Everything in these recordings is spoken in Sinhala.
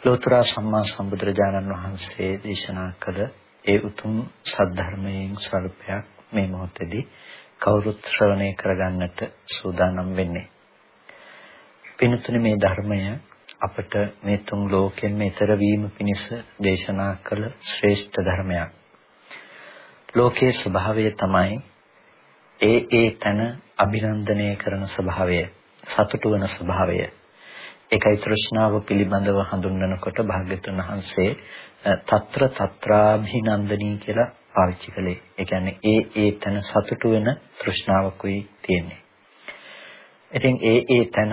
ලෝතර සම්මා සම්බුදුරජාණන් වහන්සේ දේශනා කළ ඒ උතුම් සද්ධර්මයෙන් ස්වල්පයක් මේ මොහොතේදී කවුරුත් ශ්‍රවණය කරගන්නට සූදානම් වෙන්නේ. පින්තුනි මේ ධර්මය අපට මේ තුන් ලෝකෙන් මෙතර වීම පිණිස දේශනා කළ ශ්‍රේෂ්ඨ ධර්මයක්. ලෝකයේ ස්වභාවය තමයි ඒ ඒ තන අභිනන්දනය කරන ස්වභාවය, සතුටු වෙන ස්වභාවය. ඒකයි තෘෂ්ණාව පිළිබඳව හඳුන්වනකොට භාග්‍යතුන් වහන්සේ తත්‍ර తත්‍රාභිනන්දනී කියලා පාවිච්චි කළේ. ඒ කියන්නේ ඒ ඒ තන සතුටු වෙන තෘෂ්ණාවකුයි තියෙන්නේ. ඉතින් ඒ ඒ තන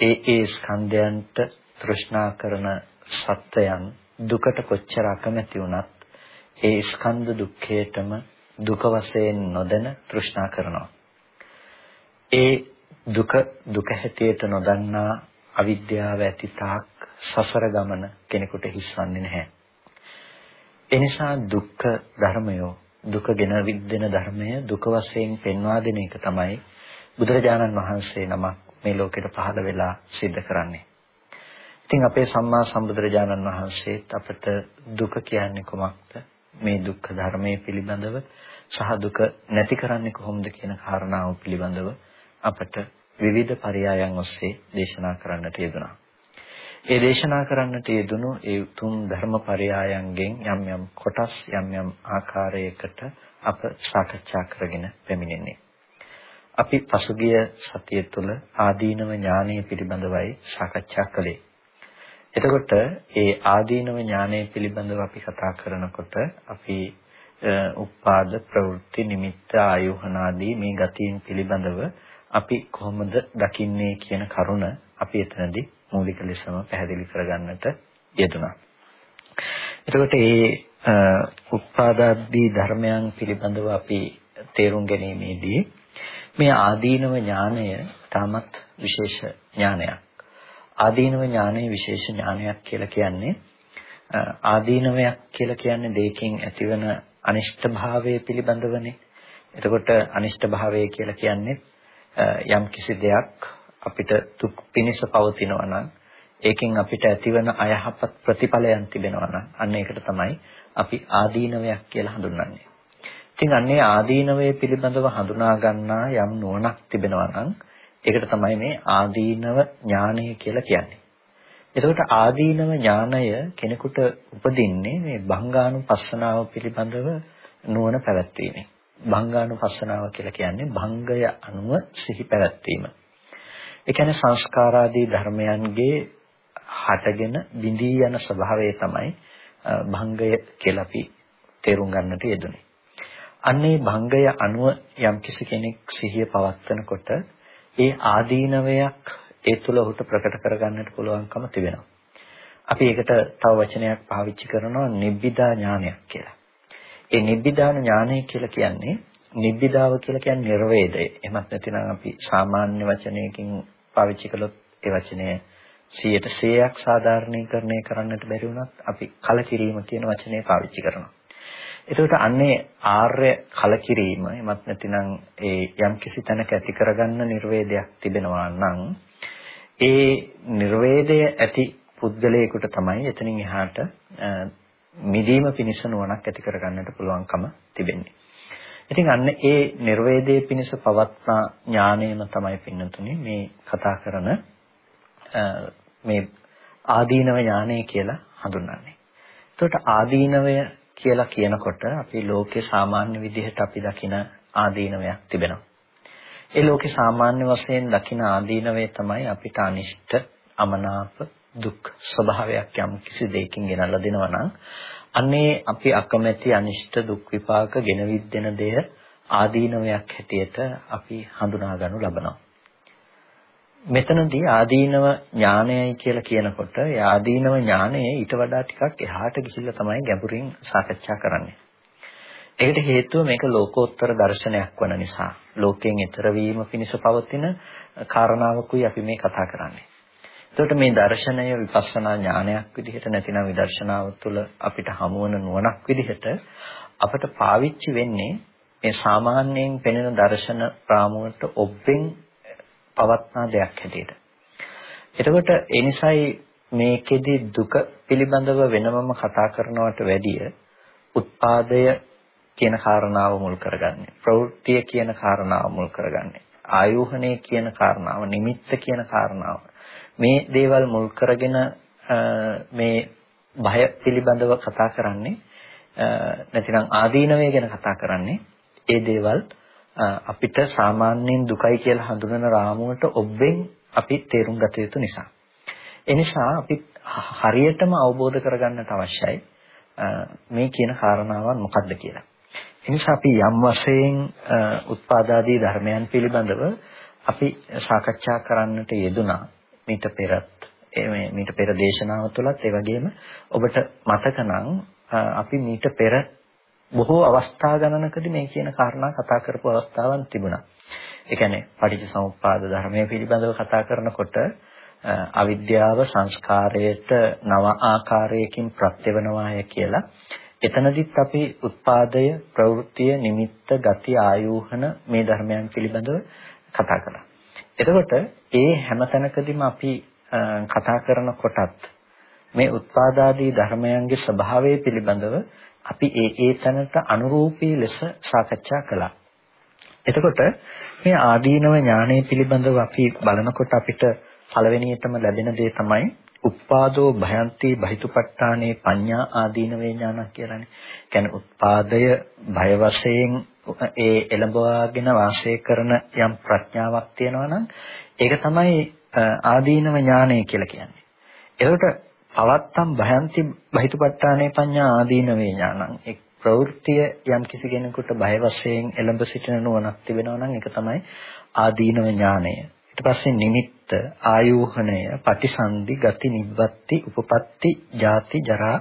ඒ ඒ ස්කන්ධයන්ට තෘෂ්ණා කරන සත්වයන් දුකට කොච්චර අකමැති වුණත් ඒ ස්කන්ධ දුක්ඛයටම දුක වශයෙන් නොදැන තෘෂ්ණා කරනවා. ඒ දුක දුක හැටියට නොදන්නා අවිද්‍යාව ඇති තාක් සසර ගමන කෙනෙකුට හිස්වන්නේ නැහැ. එනිසා දුක්ඛ ධර්මය දුක ගෙන විද්දෙන ධර්මය දුක වශයෙන් පෙන්වා දෙන එක තමයි බුදුරජාණන් වහන්සේ නමක් මේ ලෝකෙට පහළ වෙලා සිද්ධ කරන්නේ. ඉතින් අපේ සම්මා සම්බුදුරජාණන් වහන්සේත් අපට දුක කියන්නේ කොමක්ද? මේ දුක්ඛ ධර්මයේ පිළිබඳව සහ දුක නැති කරන්නේ කොහොමද කියන කාරණාව පිළිබඳව අපට විවිධ පරයයන් ඔස්සේ දේශනා කරන්නට යෙදුණා. ඒ දේශනා කරන්නට යෙදුණු ඒ උතුම් ධර්ම පරයයන්ගෙන් යම් යම් කොටස් යම් යම් ආකාරයකට අප සාකච්ඡා කරගෙන පැමිණෙන්නේ. අපි පසුගිය සතිය තුළ ආදීනව ඥානය පිළිබඳවයි සාකච්ඡා කළේ. එතකොට ඒ ආදීනව ඥානය පිළිබඳව අපි කතා කරනකොට අපි උපාද ප්‍රවෘත්ති නිමිත්ත ආයෝහනාදී මේ ගතීන් පිළිබඳව අපි කොහොමද දකින්නේ කියන කරුණ අපි එතනදී මූලික ලෙසම පැහැදිලි කරගන්නට යෙදුණා. එතකොට මේ උපාදාදී ධර්මයන් පිළිබඳව අපි තේරුම් ගැනීමේදී මේ ආදීනව ඥානය තාමත් විශේෂ ඥානයක්. ආදීනව ඥානය විශේෂ ඥානයක් කියලා කියන්නේ ආදීනවයක් කියලා කියන්නේ දෙයකින් ඇතිවන අනිෂ්ට භාවය පිළිබඳවනේ. එතකොට අනිෂ්ට භාවය කියලා කියන්නේ යම් කිසි දෙයක් අපිට දුක් පිනිස පවතිනවා නම් ඒකෙන් අපිට ඇතිවන අයහපත් ප්‍රතිඵලයන් තිබෙනවා නම් අන්න ඒකට තමයි අපි ආදීනවයක් කියලා හඳුන්වන්නේ. ඉතින් අන්නේ ආදීනවය පිළිබඳව හඳුනා ගන්නා යම් නුවණක් තිබෙනවා නම් ඒකට තමයි මේ ආදීනව ඥානය කියලා කියන්නේ. එතකොට ආදීනව ඥානය කෙනෙකුට උපදින්නේ මේ භංගානුපස්සනාව පිළිබඳව නුවණ පැවැත්වීමෙන්. භංගානුපස්සනාව කියලා කියන්නේ භංගය අනුව සිහි පැවැත්වීම. ඒ කියන්නේ සංස්කාරාදී ධර්මයන්ගේ හටගෙන බිඳී යන ස්වභාවය තමයි භංගය කියලා අපි තේරුම් ගන්නට යෙදුනේ. අන්නේ භංගය අනුව යම්කිසි කෙනෙක් සිහිය පවත්වනකොට ඒ ආදීනවයක් ඒ තුල ඔහුට ප්‍රකට කරගන්නට පුළුවන්කම තිබෙනවා. අපි ඒකට තව වචනයක් පාවිච්චි කරනවා නිබ්බිදා ඥානයක් කියලා. ඒ නිබ්බිදාන ඥානය කියලා කියන්නේ නිබ්බිදාව කියලා කියන්නේ නිර්වේදය. එහෙමත් නැතිනම් අපි සාමාන්‍ය වචනයකින් පාවිච්චි කළොත් ඒ වචනය 100ට 100ක් සාධාරණීකරණය කරන්නට බැරි වුණත් අපි කලකිරීම කියන වචනේ පාවිච්චි කරනවා. එතකොට අන්නේ ආර්ය කලකිරීම එමත් නැතිනම් ඒ යම් කිසි තැනක ඇති කරගන්න නිර්වේදයක් තිබෙනවා නම් ඒ නිර්වේදය ඇති පුද්ගලයෙකුට තමයි එතනින් එහාට මිදීම පිණිස නුවණක් ඇති කරගන්නට පුළුවන්කම තිබෙන්නේ. ඉතින් අන්න ඒ නිර්වේදයේ පිණිස පවත්නා ඥාණයම තමයි පින්නතුනේ මේ කතා කරන මේ ආදීනව ඥානය කියලා හඳුන්වන්නේ. එතකොට ආදීනවය කියලා කියනකොට අපි ලෝකේ සාමාන්‍ය විදිහට අපි දකින ආදීනවයක් තිබෙනවා. ඒ ලෝකේ සාමාන්‍ය වශයෙන් දකින ආදීනවය තමයි අපිට අනිෂ්ට අමනාප දුක් ස්වභාවයක් යම් කිසි දෙයකින් ගෙනල්ලා දෙනවා නම් අන්නේ අපි අකමැති අනිෂ්ට දුක් විපාක ගෙනවිත් දෙන දෙය ආදීනවයක් හැටියට අපි හඳුනා ගන්නු ලබනවා. මෙතනදී ආදීනව ඥානයයි කියලා කියනකොට ඒ ආදීනව ඥානය ඊට වඩා ටිකක් එහාට ගිහිල්ලා තමයි ගැඹුරින් සාකච්ඡා කරන්නේ. ඒකට හේතුව මේක ලෝකෝත්තර දර්ශනයක් වන නිසා. ලෝකයෙන් ඈතර වීම පිණිස පවතින කාරණාවකුයි අපි මේ කතා කරන්නේ. එතකොට මේ දර්ශනය විපස්සනා ඥානයක් විදිහට නැතිනම් විදර්ශනාව තුළ අපිට හමුවන නුවණක් විදිහට අපට පාවිච්චි වෙන්නේ මේ සාමාන්‍යයෙන් පෙනෙන දර්ශන ප්‍රාමුවට ඔබෙන් පවත්නා දෙයක් හැටියට. එතකොට ඒ නිසායි මේකෙදි දුක පිළිබඳව වෙනමම කතා කරනවට වැඩිය උත්පාදය කියන කාරණාව මුල් කරගන්නේ. ප්‍රවෘත්තිය කියන කාරණාව මුල් කරගන්නේ. ආයෝහණය කියන කාරණාව, නිමිත්ත කියන කාරණාව. මේ දේවල් මුල් කරගෙන මේ භය පිළිබඳව කතා කරන්නේ නැතිනම් ආදීනවය ගැන කතා කරන්නේ ඒ දේවල් අපිට සාමාන්‍යයෙන් දුකයි කියලා හඳුනන රාමුවට ඔබෙන් අපි තේරුම් ගත යුතු නිසා. ඒ නිසා අපි හරියටම අවබෝධ කරගන්නට අවශ්‍යයි මේ කියන කාරණාවන් මොකක්ද කියලා. ඒ නිසා අපි යම් වශයෙන් උත්පාදාදී ධර්මයන් පිළිබඳව අපි සාකච්ඡා කරන්නට යෙදුනා මීට පෙරත් මේ මීට පෙර දේශනාව තුළත් ඒ වගේම ඔබට මතක නම් අපි මීට පෙර බොහෝ අවස්ථා ගණනකදී මේ කියන කාරණා කතා කරපු අවස්ථාවන් තිබුණා. ඒ කියන්නේ පටිච්චසමුප්පාද ධර්මයේ පිළිබඳව කතා කරනකොට අවිද්‍යාව සංස්කාරයට නව ආකාරයකින් ප්‍රත්‍යවනවාය කියලා එතනදිත් අපි උත්පාදය ප්‍රවෘත්තිය නිමිත්ත ගති ආයෝහන මේ ධර්මයන් පිළිබඳව කතා කළා. එතකොට ඒ හැම තැනකදීම අපි කතා කරන කොටත් මේ උත්පාදාදී ධර්මයන්ගේ ස්වභාවය පිළිබඳව අපි ඒ ඒ තැනට අනුරූපී ලෙස සාකච්ඡා කළා. එතකොට මේ ආදීනව ඥානය පිළිබඳව අපි බලනකොට අපිට පළවෙනියටම ලැබෙන දේ තමයි උත්පාදෝ භයන්ති බහිතුපට්ඨානේ පඤ්ඤා ආදීනවේ ඥානක් කියලානේ. කියන්නේ උත්පාදය භය වශයෙන් ඒ එළඹවාගෙන වාසය කරන යම් ප්‍රඥාවක් තියෙනවා නම් ඒක තමයි ආදීනව ඥානය කියලා කියන්නේ. එතකොට පවත්තම් භයන්ති බහිතපත්තානේ පඤ්ඤා ආදීනවේ ඥානං එක් ප්‍රවෘත්තිය යම් කිසි කෙනෙකුට බය වශයෙන් එළඹ සිටින නුවණක් තිබෙනවා නම් ඒක තමයි ආදීනව ඥානය. ඊට පස්සේ නිමිත්ත, ආයෝහණය, පටිසන්ධි, ගති නිබ්බත්ති, උපපත්ති, ජාති, ජරා,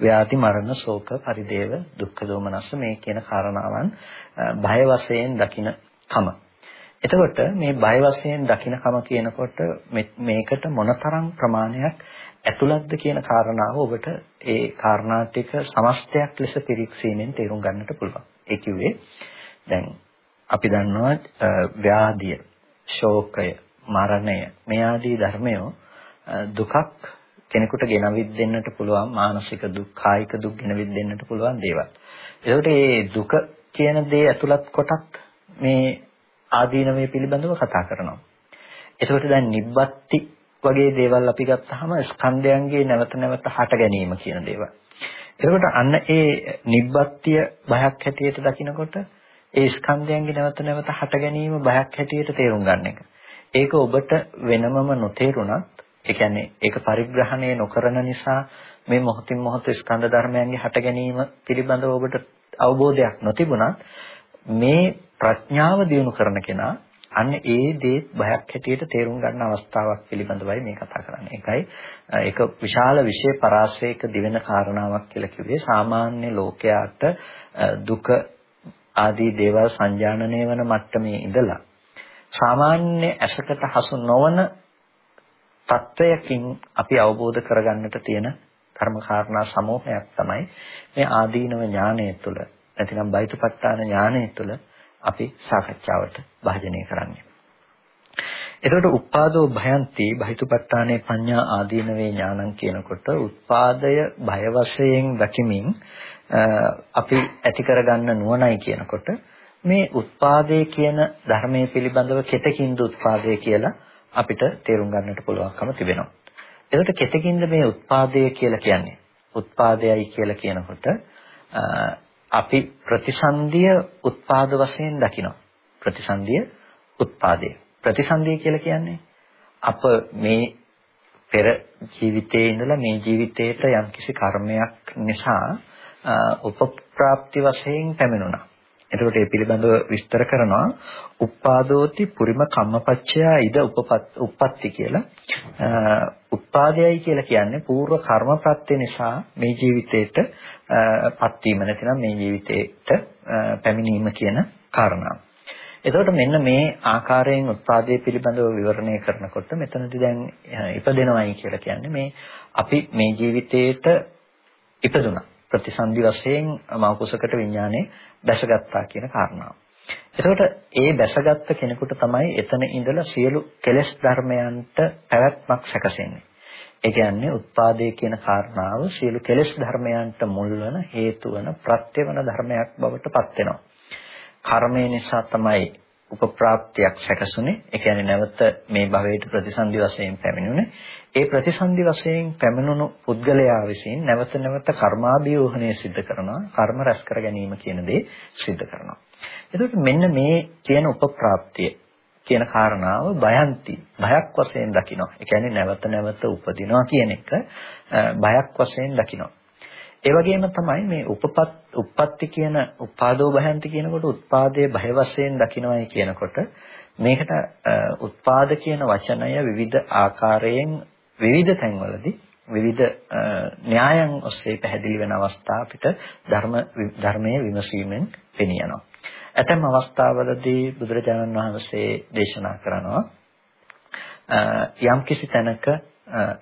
ව්‍යාධි, මරණ, ශෝක, පරිදේව, දුක්ඛ දෝමනස්ස මේ කියන කාරණාවන් බය වශයෙන් දකින කම. එතකොට මේ බය වශයෙන් දකින්නකම කියනකොට මේකට මොනතරම් ප්‍රමාණයක් ඇතුළත්ද කියන කාරණාව ඔබට ඒ කාරණා ටික සමස්තයක් ලෙස පිරික්සීමෙන් තේරුම් ගන්නට පුළුවන්. ඒ කිව්වේ දැන් අපි දන්නවා ව්‍යාධිය, ශෝකය, මරණය මේ ආදී ධර්මය දුකක් කෙනෙකුට ගෙනවිත් දෙන්නට පුළුවන් මානසික දුක්, කායික දුක් ගෙනවිත් දෙන්නට පුළුවන් දේවල්. ඒකට මේ දුක කියන දේ ඇතුළත් කොටත් මේ ආදීනමය පිළිබඳව කතා කරනවා. එතකොට දැන් නිබ්බත්ති වගේ දේවල් අපි ගත්තාම ස්කන්ධයන්ගේ නැවත නැවත හට ගැනීම කියන දේවල්. එතකොට අන්න ඒ නිබ්බත්තිය බයක් හැටියට දකිනකොට ඒ ස්කන්ධයන්ගේ නැවත නැවත හට ගැනීම බයක් හැටියට තේරුම් ගන්න එක. ඒක ඔබට වෙනමම නොතේරුණත් ඒ කියන්නේ ඒක පරිග්‍රහණය නොකරන නිසා මේ මොහොතින් මොහොත ස්කන්ධ ධර්මයන්ගේ හට ගැනීම පිළිබඳව ඔබට අවබෝධයක් නොතිබුණත් මේ ප්‍රඥාව දියුණු කරන කෙනා අන්න ඒ දේ බයක් හැටියට තේරුම් ගන්න අවස්ථාවක් පිළිබඳවයි මේ කතා කරන්නේ. ඒකයි ඒක විශාල විශේෂ පරාසයක දිවෙන කාරණාවක් කියලා කිව්වේ. සාමාන්‍ය ලෝකයාට දුක ආදී දේවල් සංජානනය වන මට්ටමේ ඉඳලා සාමාන්‍ය ඇසකට හසු නොවන තත්වයකින් අපි අවබෝධ කරගන්නට තියෙන ධර්ම කාරණා සමූහයක් තමයි මේ ආදීනව ඥානය තුළ නැතිනම් බයිතුපත්තාන ඥානය තුළ අපි සාකච්ඡාවට භාජනය කරන්නේ. එතකොට උපාදෝ භයන්ති බහිතුපත්තානේ පඤ්ඤා ආදීනවේ ඥානං කියනකොට උත්පාදය බය වශයෙන් දකිමින් අපි ඇති කරගන්න නුවණයි කියනකොට මේ උත්පාදේ කියන ධර්මයේ පිළිබඳව කෙතකින්ද උත්පාදේ කියලා අපිට තේරුම් ගන්නට පුළුවන්කම තිබෙනවා. එතකොට කෙතකින්ද මේ උත්පාදය කියලා කියන්නේ? උත්පාදයයි කියලා කියනකොට අපි ප්‍රතිසන්දිය උත්පාද වශයෙන් දකිනවා. ප්‍රතිසන්දිය උත්පාදේ. ප්‍රතිසන්දිය කියලා කියන්නේ අප මේ පෙර ජීවිතයේ ඉඳලා මේ ජීවිතයට යම්කිසි කර්මයක් නිසා උපප්‍රාප්ති වශයෙන් පැමිණුණා. එතකොට මේ පිළිබඳව විස්තර කරනවා උපාදෝති පුරිම කම්මපච්චයා ඉද උපපත් උප්පත්ති කියලා. උත්පාදයයි කියලා කියන්නේ పూర్ව කර්ම ප්‍රත්‍ය නිසා මේ ජීවිතේට පත් වීම නැතිනම් මේ ජීවිතේට පැමිණීම කියන කාරණාව. එතකොට මෙන්න මේ ආකාරයෙන් උත්පාදයේ පිළිබඳව විවරණය කරනකොට මෙතනදී දැන් ඉපදෙනවයි කියලා කියන්නේ මේ අපි මේ ජීවිතේට ඉපදුනා. ප්‍රතිසන්දි වශයෙන් මෞකසකට විඥානේ දැසගත්තා කියන කාරණාව. එතකොට ඒ දැසගත්ත කෙනෙකුට තමයි එතන ඉඳලා සියලු කෙලෙස් ධර්මයන්ට පැවැත්මක් සැකසෙන්නේ. ඒ කියන්නේ උත්පාදේ කියන කාරණාව සියලු කෙලෙස් ධර්මයන්ට මුල් වන හේතු වන ප්‍රත්‍ය වන ධර්මයක් බවට පත් වෙනවා. කර්මය නිසා තමයි උපප්‍රාප්තියක් සැකසුනේ. ඒ කියන්නේ නැවත මේ භවයට ප්‍රතිසන්දි වශයෙන් පැමිණුනේ. ඒ ප්‍රතිසන්දි වශයෙන් පැමිණුණු පුද්ගලයා විසින් නැවත නැවත කර්මාභියෝහණය සිද්ධ කරනවා. කර්ම රැස් කර ගැනීම කියන දේ සිද්ධ කරනවා. එතකොට මෙන්න මේ කියන උපප්‍රාප්තිය කියන කාරණාව බයන්ති බයක් වශයෙන් දකිනවා. ඒ කියන්නේ නැවත නැවත උපදිනවා කියන එක බයක් වශයෙන් දකිනවා. ඒ වගේම තමයි මේ උපපත් උප්පත්ති කියන උපාදෝ භයන්ති කියනකොට උත්පාදයේ භය වශයෙන් දකින්නයි කියනකොට මේකට උත්පාද කියන වචනය විවිධ ආකාරයෙන් විවිධ තැන්වලදී විවිධ න්‍යායන් ඔස්සේ පැහැදිලි වෙන අවස්ථා අපිට ධර්ම ධර්මයේ විමසීමෙන් පෙනියනවා. ඇතැම් අවස්ථාවලදී බුදුරජාණන් වහන්සේ දේශනා කරනවා යම්කිසි තැනක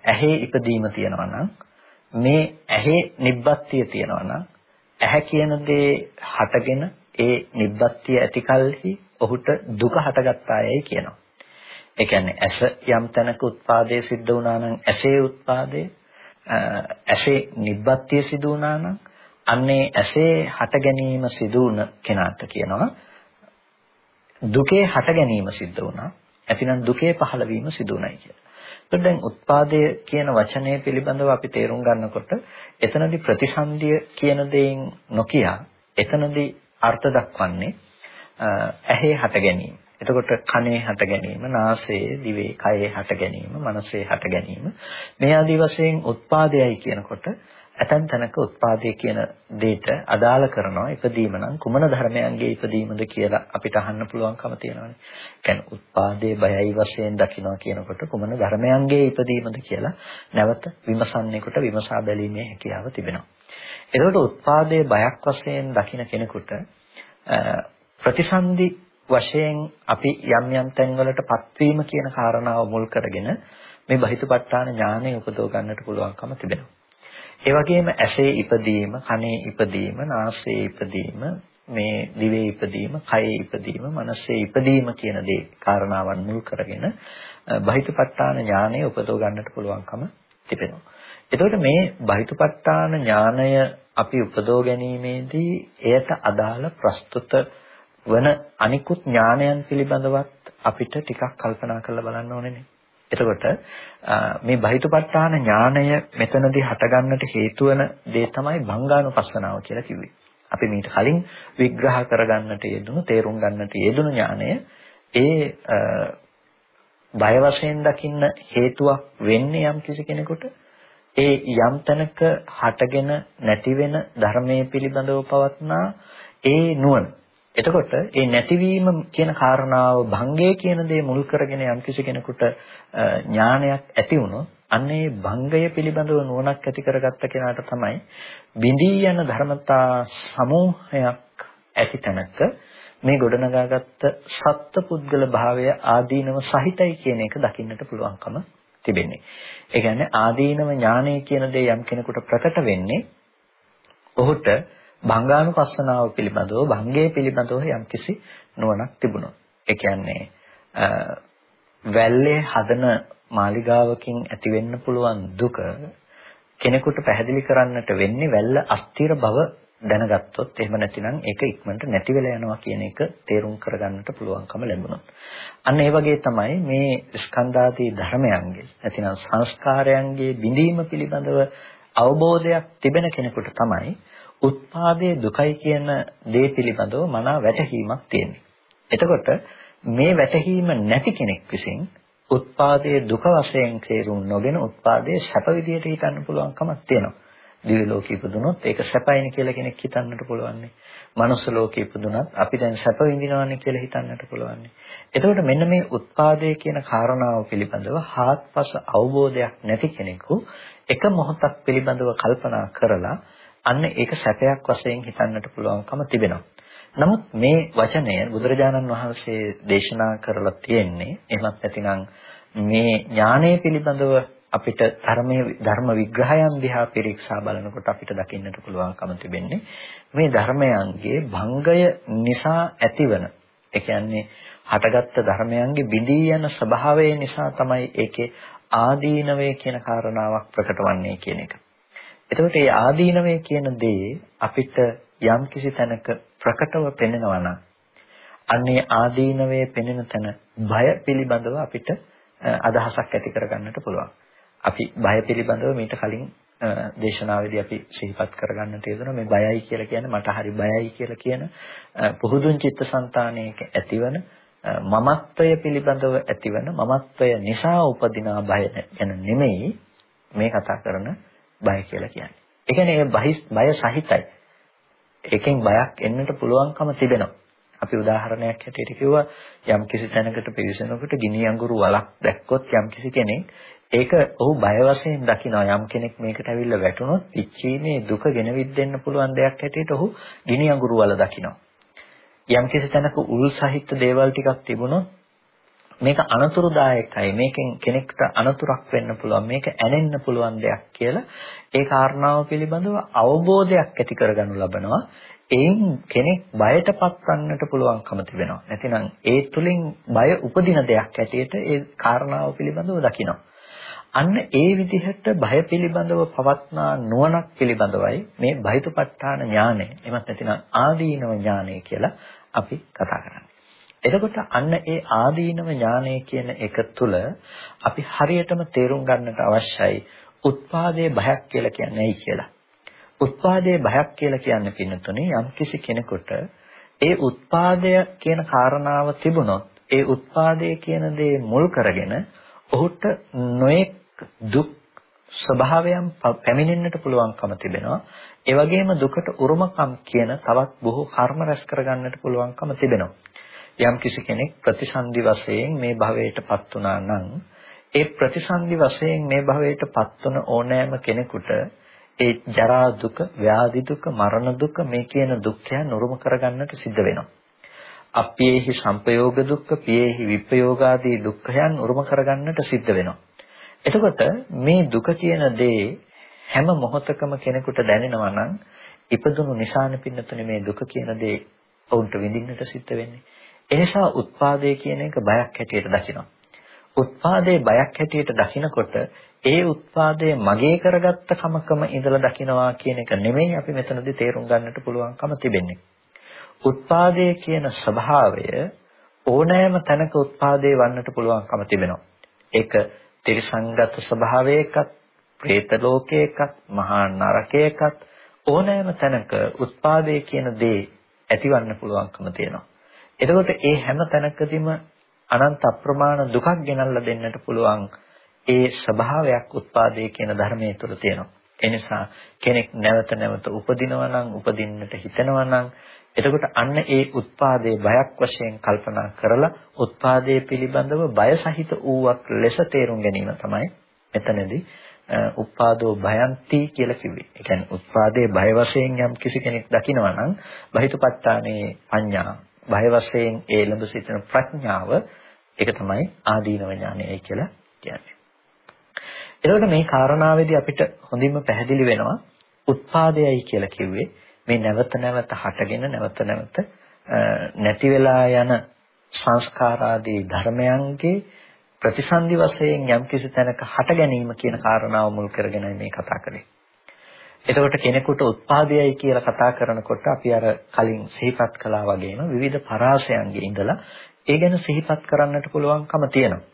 ඇහි ඉපදීම තියෙනවා නම් මේ ඇහි නිබ්බත්තිය තියෙනවා නම් ඇහැ කියන දේ හටගෙන ඒ නිබ්බත්තිය ඇතිකල්හි ඔහුට දුක හටගත්තායයි කියනවා. ඒ කියන්නේ ඇස යම් තැනක උත්පාදයේ සිද්ධ වුණා නම් ඇසේ උත්පාදයේ ඇසේ නිබ්බත්තිය සිදු වුණා නම් අන්නේ ඇසේ හට ගැනීම සිදු වුණ කෙනාට කියනවා දුකේ හට ගැනීම සිද්ධ වුණා. ඇතිනම් දුකේ පහළ වීම සිදු වුණයි කියලා. එතකොට දැන් උත්පාදය කියන වචනය පිළිබඳව අපි තේරුම් ගන්නකොට එතනදී ප්‍රතිසන්දිය කියන දෙයින් නොකිය එතනදී අර්ථ දක්වන්නේ ඇහි හට ගැනීම. එතකොට කනේ හට ගැනීම, නාසයේ, දිවේ, කයේ හට ගැනීම, මනසේ හට ගැනීම මේ ආදී වශයෙන් උත්පාදයයි කියනකොට ඇතැම් තැනක උත්පාදේ කියන දෙයට අදාළ කරනවා ඉපදීම නම් කුමන ධර්මයන්ගේ ඉපදීමද කියලා අපිට අහන්න පුළුවන්කම තියෙනවානේ. කියන්නේ උත්පාදේ බයයි වශයෙන් දකිනවා කියනකොට කුමන ධර්මයන්ගේ ඉපදීමද කියලා නැවත විමසන්නෙකුට විමසා බැලීමේ හැකියාව තිබෙනවා. එතකොට උත්පාදේ බයක් වශයෙන් දකින කෙනෙකුට ප්‍රතිසන්දි වශයෙන් අපි යම් යම් තැන්වලට පත්වීම කියන කාරණාව මුල් කරගෙන මේ බහිතපත්ඨාන ඥානය උපදව ගන්නට පුළුවන්කම තිබෙනවා. ඒ වගේම ඇසේ ඉපදීම, කනේ ඉපදීම, නාසයේ ඉපදීම, මේ දිවේ ඉපදීම, කයේ ඉපදීම, මනසේ ඉපදීම කියන දේ කාරණාවන් මුල් කරගෙන බහිතපත්ඨාන ඥානය උපදව ගන්නට පුළුවන්කම තිබෙනවා. එතකොට මේ බහිතපත්ඨාන ඥානය අපි උපදව ගැනීමේදී එයට අදාළ ප්‍රස්තුත වන අනිකුත් ඥානයන් පිළිබඳවත් අපිට ටිකක් කල්පනා කරලා බලන්න ඕනේ නේ. එතකොට මේ බහිතුපත්ඨාන ඥාණය මෙතනදී හටගන්නට හේතු වෙන දේ තමයි භංගානුපස්සනාව කියලා කිව්වේ. අපි මීට කලින් විග්‍රහ කරගන්නට යෙදුණු තේරුම් ගන්නට යෙදුණු ඥාණය ඒ බය වශයෙන් දකින්න හේතුවක් වෙන්නේ යම් කිසි කෙනෙකුට ඒ යම් තැනක හටගෙන නැති වෙන ධර්මයේ පිළිබඳව පවත්නා ඒ නුවණ එතකොට මේ නැතිවීම කියන කාරණාව භංගය කියන දේ මුල් කරගෙන යම්කිසි කෙනෙකුට ඥානයක් ඇති වුණොත් අන්නේ භංගය පිළිබඳව නුවණක් ඇති කරගත්ත කෙනාට තමයි බිඳී යන ධර්මතා සමූහයක් ඇති තැනක මේ ගොඩනගාගත්ත සත්පුද්ගල භාවය ආදීනව සහිතයි කියන එක දකින්නට පුළුවන්කම තිබෙන්නේ. ඒ කියන්නේ ආදීනව ඥානය කියන දේ යම් කෙනෙකුට ප්‍රකට වෙන්නේ ඔහුට භංගානුපස්සනාව පිළිබඳව භංගයේ පිළිබඳව යම්කිසි නුවණක් තිබුණා. ඒ කියන්නේ වැල්ලේ හදන මාලිගාවකින් ඇති වෙන්න පුළුවන් දුක කෙනෙකුට පැහැදිලි කරන්නට වෙන්නේ වැල්ල අස්තිර බව දැනගත්තොත් එහෙම නැතිනම් ඒක ඉක්මනට නැති වෙලා යනවා කියන එක තේරුම් කරගන්නට පුළුවන්කම ලැබුණොත්. අන්න ඒ වගේ තමයි මේ ස්කන්ධාදී ධර්මයන්ගේ නැතිනම් සංස්කාරයන්ගේ බිඳීම පිළිබඳව අවබෝධයක් තිබෙන කෙනෙකුට තමයි උත්පාදයේ දුකයි කියන දේ පිළිබඳව මනා වැටහීමක් තියෙනවා. එතකොට මේ වැටහීම නැති කෙනෙක් විසින් උත්පාදයේ දුක වශයෙන් තේරුම් නොගෙන උත්පාදයේ සැප විදියට හිතන්න පුළුවන්කමක් තියෙනවා. දිව්‍ය ලෝකෙ ඉපදුනොත් ඒක සැපයිනේ කියලා කෙනෙක් හිතන්නට පුළුවන්. මනුස්ස ලෝකෙ ඉපදුනත් අපි දැන් සැප විඳිනවානේ කියලා හිතන්නට පුළුවන්. එතකොට මෙන්න මේ උත්පාදයේ කියන කාරණාව පිළිබඳව හාත්පස අවබෝධයක් නැති කෙනෙකු එක මොහොතක් පිළිබඳව කල්පනා කරලා අන්න ඒක සැපයක් වශයෙන් හිතන්නට පුළුවන්කම තිබෙනවා. නමුත් මේ වචනය බුදුරජාණන් වහන්සේ දේශනා කරලා තියෙන්නේ එහෙමත් නැතිනම් මේ ඥානය පිළිබඳව අපිට ධර්මයේ ධර්ම විග්‍රහයන් දිහා පිරික්සා බලනකොට අපිට දකින්නට පුළුවන්කම තිබෙන්නේ මේ ධර්මයන්ගේ භංගය නිසා ඇතිවන ඒ කියන්නේ හටගත්ත ධර්මයන්ගේ බිඳී යන ස්වභාවය නිසා තමයි ඒකේ ආදීනවේ කියන කාරණාවක් ප්‍රකට වන්නේ කියන එක. එතකොට මේ ආදීනවේ කියන දේ අපිට යම් කිසි තැනක ප්‍රකටව පෙනෙනවා නම් අන්නේ ආදීනවේ පෙනෙන තැන බය පිළිබඳව අපිට අදහසක් ඇති කරගන්නට පුළුවන්. අපි බය පිළිබඳව මීට කලින් දේශනාවේදී අපි සිහිපත් කරගන්නට යෙදුණා මේ බයයි කියලා කියන්නේ මට හරි බයයි කියලා කියන පුහුදුන් චිත්තසංතානයක ඇතිවන මමත්වය පිළිබඳව ඇතිවන මමත්වය නිසා උපදිනා බය ගැන නෙමෙයි මේ කතා කරන බය කියලා කියන්නේ. ඒ කියන්නේ බය සහිතයි. ඒකෙන් බයක් එන්නට පුළුවන්කම තිබෙනවා. අපි උදාහරණයක් හැටියට කිව්වා යම් කිසි තැනකට පිවිසෙනකොට ගිනි අඟුරු වලක් දැක්කොත් යම් කිසි කෙනෙක් ඒක ඔහු බය වශයෙන් දකිනවා යම් කෙනෙක් මේකට ඇවිල්ලා වැටුනොත් පිච්චීමේ දුක ගෙනවිත් දෙන්න පුළුවන් දෙයක් හැටියට ඔහු ගිනි අඟුරු වල දකිනවා යම් කිසි තැනක උල් සහිත දේවල් ටිකක් තිබුණොත් මේක අනතුරුදායකයි මේකෙන් කෙනෙක්ට අනතුරක් වෙන්න පුළුවන් මේක ඇනෙන්න පුළුවන් දෙයක් කියලා ඒ කාරණාව පිළිබඳව අවබෝධයක් ඇති කරගනු ලබනවා. එයින් කෙනෙක් බයටපත් වන්නට පුළුවන්කම තිබෙනවා. නැතිනම් ඒ තුලින් බය උපදින දෙයක් ඇටියට ඒ කාරණාව පිළිබඳව දකිනවා. අන්න ඒ විදිහට බය පිළිබඳව පවත්නා නුවණක් පිළිබඳවයි මේ බහිතපත්ඨාන ඥානය. එමත් නැතිනම් ආදීනව ඥානය කියලා අපි කතා කරන්නේ. එතකොට අන්න ඒ ආදීනව ඥානය කියන එක තුළ අපි හරියටම තේරුම් ගන්නට අවශ්‍යයි උත්පාදයේ බයක් කියලා කියන්නේ ඇයි කියලා. උත්පාදයේ බයක් කියලා කියන්නේ පින්නතුනේ යම්කිසි කෙනෙකුට ඒ උත්පාදය කියන කාරණාව තිබුණොත් ඒ උත්පාදයේ කියන දේ මුල් කරගෙන ඔහුට නොඑක් දුක් ස්වභාවයන් පැමිණෙන්නට පුළුවන්කම තිබෙනවා. ඒ වගේම දුකට උරුමකම් කියන තවත් බොහෝ කර්ම රැස් කරගන්නට පුළුවන්කම තිබෙනවා. යම් කිසි කෙනෙක් ප්‍රතිසන්දි වශයෙන් මේ භවයටපත් වුණා නම් ඒ ප්‍රතිසන්දි වශයෙන් මේ භවයටපත් වන ඕනෑම කෙනෙකුට ඒ ජරා දුක, ව්‍යාධි දුක, මරණ දුක මේ කියන දුක්ඛයන් උරුම කරගන්නට සිද්ධ වෙනවා. අප්පියේහි සංපයෝග දුක්ඛ, පියේහි විපයෝග ආදී දුක්ඛයන් උරුම කරගන්නට සිද්ධ වෙනවා. එතකොට මේ දුක කියන දේ හැම මොහොතකම කෙනෙකුට දැනෙනවා නම් ඉපදුණු නිසාන පින්නතුනේ මේ දුක කියන දේ ඔවුන්ට විඳින්නට සිද්ධ වෙන්නේ. එනිසා උත්පාදේ කියන එක බයක් හැටියට දකිනවා. උත්පාදේ බයක් හැටියට දකිනකොට ඒ උත්පාදය මගේ කරගත්ත කමකම ඉඳලා දකිනවා කියන එක නෙමෙයි අපි මෙතනදී තේරුම් ගන්නට පුළුවන්කම තිබෙන්නේ. උත්පාදයේ කියන ස්වභාවය ඕනෑම තැනක උත්පාදේ වන්නට පුළුවන්කම තිබෙනවා. ඒක තිරිසංගත ස්වභාවයකත්, പ്രേත ලෝකයකත්, මහා නරකයකත් ඕනෑම තැනක උත්පාදේ කියන දේ ඇතිවන්න පුළුවන්කම තියෙනවා. එතකොට ඒ හැම තැනකදීම අනන්ත අප්‍රමාණ දුකක් ගෙනල්ලා දෙන්නට පුළුවන් ඒ ස්වභාවයක් උත්පාදේ කියන ධර්මයේ තුල තියෙනවා. ඒ නිසා කෙනෙක් නැවත නැවත උපදිනවා නම් උපදින්නට හිතනවා නම් එතකොට අන්න ඒ උත්පාදේ බයක් වශයෙන් කල්පනා කරලා උත්පාදේ පිළිබඳව බය සහිත ඌවක් ලෙස තේරුම් ගැනීම තමයි මෙතනදී උපාදෝ භයන්ති කියලා කිව්වේ. ඒ කියන්නේ උත්පාදේ බය වශයෙන් යම් කිසි කෙනෙක් දකිනවා නම් බහිතපත්තානේ පඤ්ඤා බය වශයෙන් ඒ ළඹ සිටින ප්‍රඥාව ඒක තමයි ආදීනව ඥානයයි කියලා කියන්නේ. එතකොට මේ කාරණාවේදී අපිට හොඳින්ම පැහැදිලි වෙනවා උත්පාදයයි කියලා කිව්වේ මේ නැවත නැවත හටගෙන නැවත නැවත නැති වෙලා යන සංස්කාරාදී ධර්මයන්ගේ ප්‍රතිසන්දි වශයෙන් යම්කිසි තැනක හට ගැනීම කියන කාරණාව මුල් කරගෙන මේ කතා කරන්නේ. එතකොට කෙනෙකුට උත්පාදයයි කියලා කතා කරනකොට අපි අර කලින් සිහිපත් කළා වගේම විවිධ පරාසයන්ගේ ඉඳලා ඒ ගැන සිහිපත් කරන්නට පුළුවන්කම තියෙනවා.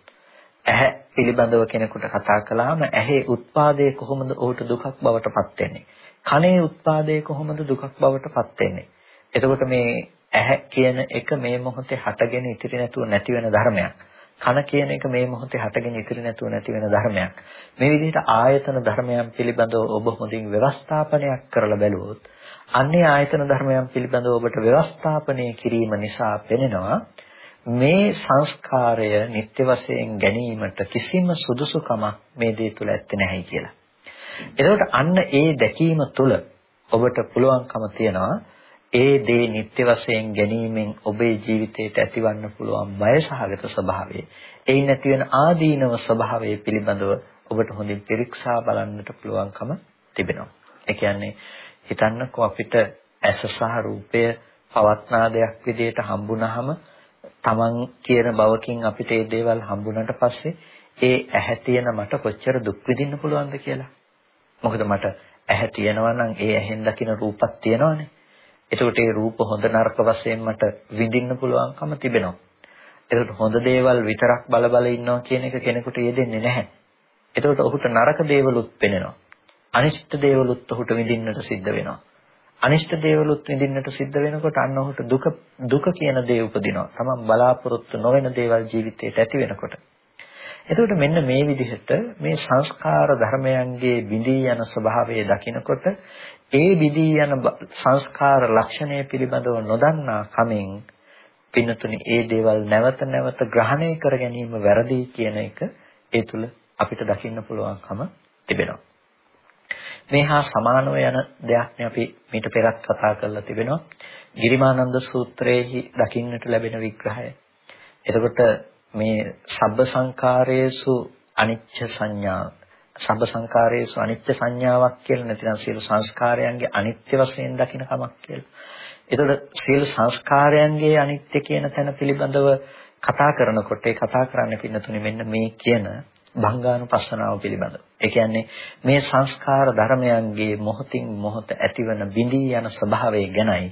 ඇහැ පිළිබඳව කෙනෙකුට කතා කළාම ඇහි උත්පාදයේ කොහොමද ඔහුට දුකක් බවට පත් වෙන්නේ? කනේ උත්පාදයේ කොහොමද දුකක් බවට පත් වෙන්නේ? එතකොට මේ ඇහැ කියන එක මේ මොහොතේ හටගෙන ඉතිරි නැතුව නැති වෙන ධර්මයක්. කන කියන එක මේ මොහොතේ හටගෙන ඉතිරි නැතුව නැති වෙන ධර්මයක්. මේ විදිහට ආයතන ධර්මයන් පිළිබඳව ඔබ හොඳින් ව්‍යවස්ථාපනයක් කරලා බැලුවොත් අන්නේ ආයතන ධර්මයන් පිළිබඳව ඔබට ව්‍යවස්ථාපනය කිරීම නිසා පෙනෙනවා මේ සංස්කාරය නිත්‍ය වශයෙන් ගැනීමට කිසිම සුදුසුකමක් මේ දේ තුල ඇත්තේ නැහැ කියලා. එතකොට අන්න ඒ දැකීම තුළ ඔබට පුළුවන්කම තියනවා ඒ දේ නිත්‍ය වශයෙන් ගැනීමෙන් ඔබේ ජීවිතයට ඇතිවන්න පුළුවන් බයසහගත ස්වභාවය, එයින් නැති වෙන ආදීනව ස්වභාවය පිළිබඳව ඔබට හොඳින් පරීක්ෂා බලන්නට පුළුවන්කම තිබෙනවා. ඒ කියන්නේ හිතන්නකෝ අපිට ඇස සහ රූපය පවත්නා දෙයක් විදිහට හම්බුනහම Taman කියන බවකින් අපිට මේ දේවල් හම්බුනට පස්සේ ඒ ඇහැ තියෙන මට කොච්චර දුක් විඳින්න පුළුවන්ද කියලා. මොකද මට ඇහැ තියෙනවා නම් ඒ ඇහෙන් දකින රූපක් තියෙනවානේ. එතකොට ඒ රූප හොඳ නරක වශයෙන් මට විඳින්න පුළුවන්කම තිබෙනවා. එතකොට හොඳ දේවල් විතරක් බල බල ඉන්නවා කියන එක කෙනෙකුට යෙදෙන්නේ නැහැ. එතකොට ඔහුට නරක දේවලුත් පෙනෙනවා. අනිෂ්ට දේවලුත් ඔහුට විඳින්නට සිද්ධ වෙනවා. අනිෂ්ට දේවලුත් විඳින්නට සිද්ධ වෙනකොට අන්න ඔහුට දුක දුක කියන දේ උපදිනවා. තමන් බලාපොරොත්තු නොවන දේවල් ජීවිතේට ඇති වෙනකොට. එතකොට මෙන්න මේ විදිහට මේ සංස්කාර ධර්මයන්ගේ බිඳී යන ස්වභාවය දකිනකොට ඒ බිඳී යන සංස්කාර ලක්ෂණය පිළිබඳව නොදන්නා කමෙන් පින්නතුනි ඒ දේවල් නැවත නැවත ග්‍රහණය කර ගැනීම වැරදි කියන එක ඒ තුල අපිට දකින්න පුළුවන්කම තිබෙනවා. මේ හා සමානව යන දෙයක් අපි මීට පෙරත් කතා කරලා තිබෙනවා. ගිරිමානන්ද සූත්‍රයේහි දකින්නට ලැබෙන විග්‍රහය. එතකොට මේ සබ්බ සංකාරයේසු අනිච්ච සංඥා සබ්බ සංකාරයේසු අනිත්‍ය සංඥාවක් කියලා නැතිනම් සියලු සංස්කාරයන්ගේ අනිත්‍ය වශයෙන් දකින කමක් කියලා. එතකොට සියලු සංස්කාරයන්ගේ අනිත්‍ය කියන තැන පිළිබඳව කතා කරනකොට ඒ කතා කරන්න පින්නතුනේ මෙන්න මේ කියන භංගානුපස්සනාව පිළිබඳව. ඒ කියන්නේ මේ සංස්කාර ධර්මයන්ගේ මොහොතින් මොහොත ඇතිවන බිඳී යන ස්වභාවය ගැනයි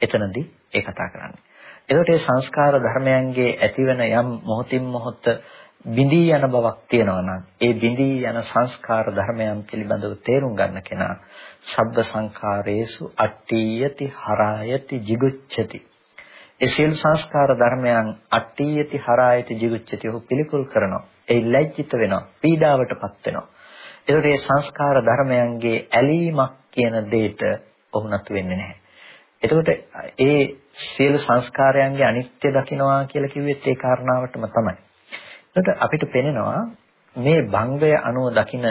එතනදී ඒ කතා කරන්නේ. එතකොට මේ සංස්කාර ධර්මයන්ගේ ඇතිවන යම් මොහොතින් මොහොත බිඳී යන බවක් තියෙනවා නම් ඒ බිඳී යන සංස්කාර ධර්මයන් පිළිබඳව තේරුම් ගන්න කෙනා සබ්බ සංඛාරේසු අට්ඨියති හරායති jigucchati. ඒ සියලු සංස්කාර ධර්මයන් අට්ඨියති හරායති jigucchati ඔහු පිළිකුල් කරනවා. ඒ ලැජ්ජිත වෙනවා පීඩාවටපත් වෙනවා. ඒකට මේ සංස්කාර ධර්මයන්ගේ ඇලීමක් කියන දෙයට ඔහු නතු වෙන්නේ නැහැ. එතකොට ඒ සියලු සංස්කාරයන්ගේ අනිත්‍ය දකින්නවා කියලා කිව්වෙත් ඒ කාරණාවටම තමයි. එතකොට අපිට පෙනෙනවා මේ භංගය අනුව දකින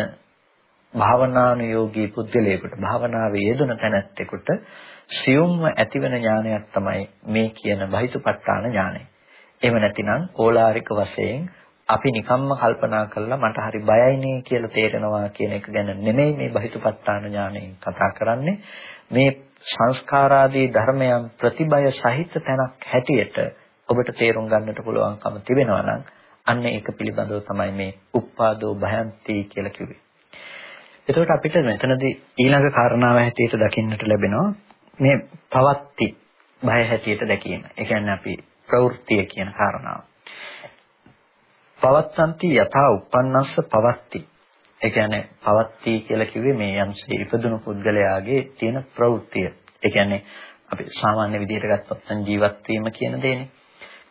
භාවනානුයෝගී පුද්ගලයෙකුට භාවනාවේ යෙදුන තැනැත්තෙකුට සියුම්ම ඇතිවන ඥානයක් තමයි මේ කියන බහිතුපත්ඨාන ඥානය. එහෙම නැතිනම් ඕලාරික වශයෙන් අපි නිකම්ම කල්පනා කළා මට හරි බයයිනේ කියලා තේරෙනවා කියන එක ගැන නෙමෙයි මේ බහිතුපත්ඨාන ඥානයෙන් කතා කරන්නේ. මේ සංස්කාරාදී ධර්මයන් ප්‍රතිබය සහිත තැනක් හැටියට ඔබට තේරුම් ගන්නට පුළුවන්කම තිබෙනවා නම් අන්න ඒක පිළිබඳව තමයි මේ උප්පාදෝ භයන්ති කියලා කිව්වේ. එතකොට අපිට මෙතනදී ඊළඟ කාරණාව හැටියට දකින්නට ලැබෙනවා මේ පවත්ති භය හැටියට දැකීම. ඒ කියන්නේ අපි ප්‍රවෘත්තිය කියන කාරණාව. පවත්තන්ති යථා uppannassa පවත්ති ඒ කියන්නේ පවත්ති කියලා කිව්වේ මේ යම්සේ ඉපදුණු පුද්ගලයාගේ තියෙන ප්‍රවෘත්තිය. ඒ කියන්නේ අපි සාමාන්‍ය විදිහට ගත්තොත් නම් ජීවත් වීම කියන දේනේ.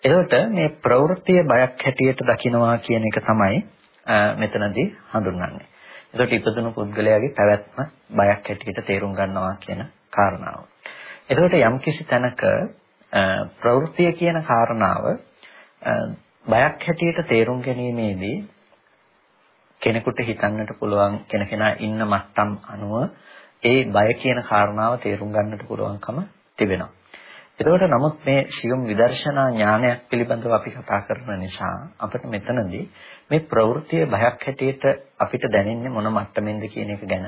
එතකොට මේ ප්‍රවෘත්තිය බයක් හැටියට දකිනවා කියන එක තමයි මෙතනදී හඳුන්වන්නේ. එතකොට ඉපදුණු පුද්ගලයාගේ පැවැත්ම බයක් හැටියට තේරුම් ගන්නවා කියන කාරණාව. එතකොට යම්කිසි තැනක ප්‍රවෘත්තිය කියන කාරණාව බයක් හැටියට තේරුම් ගැනීමේදී කෙනෙකුට හිතන්නට පුළුවන් කෙනකෙනා ඉන්න මට්ටම් අනුව ඒ බය කියන කාරණාව තේරුම් ගන්නට පුළුවන්කම තිබෙනවා. එතකොට නමුත් මේ සියුම් විදර්ශනා ඥානයක් පිළිබඳව අපි කතා කරන නිසා අපිට මෙතනදී මේ ප්‍රවෘත්තිය බයක් හැටියට අපිට දැනෙන්නේ මොන මට්ටමින්ද කියන එක ගැන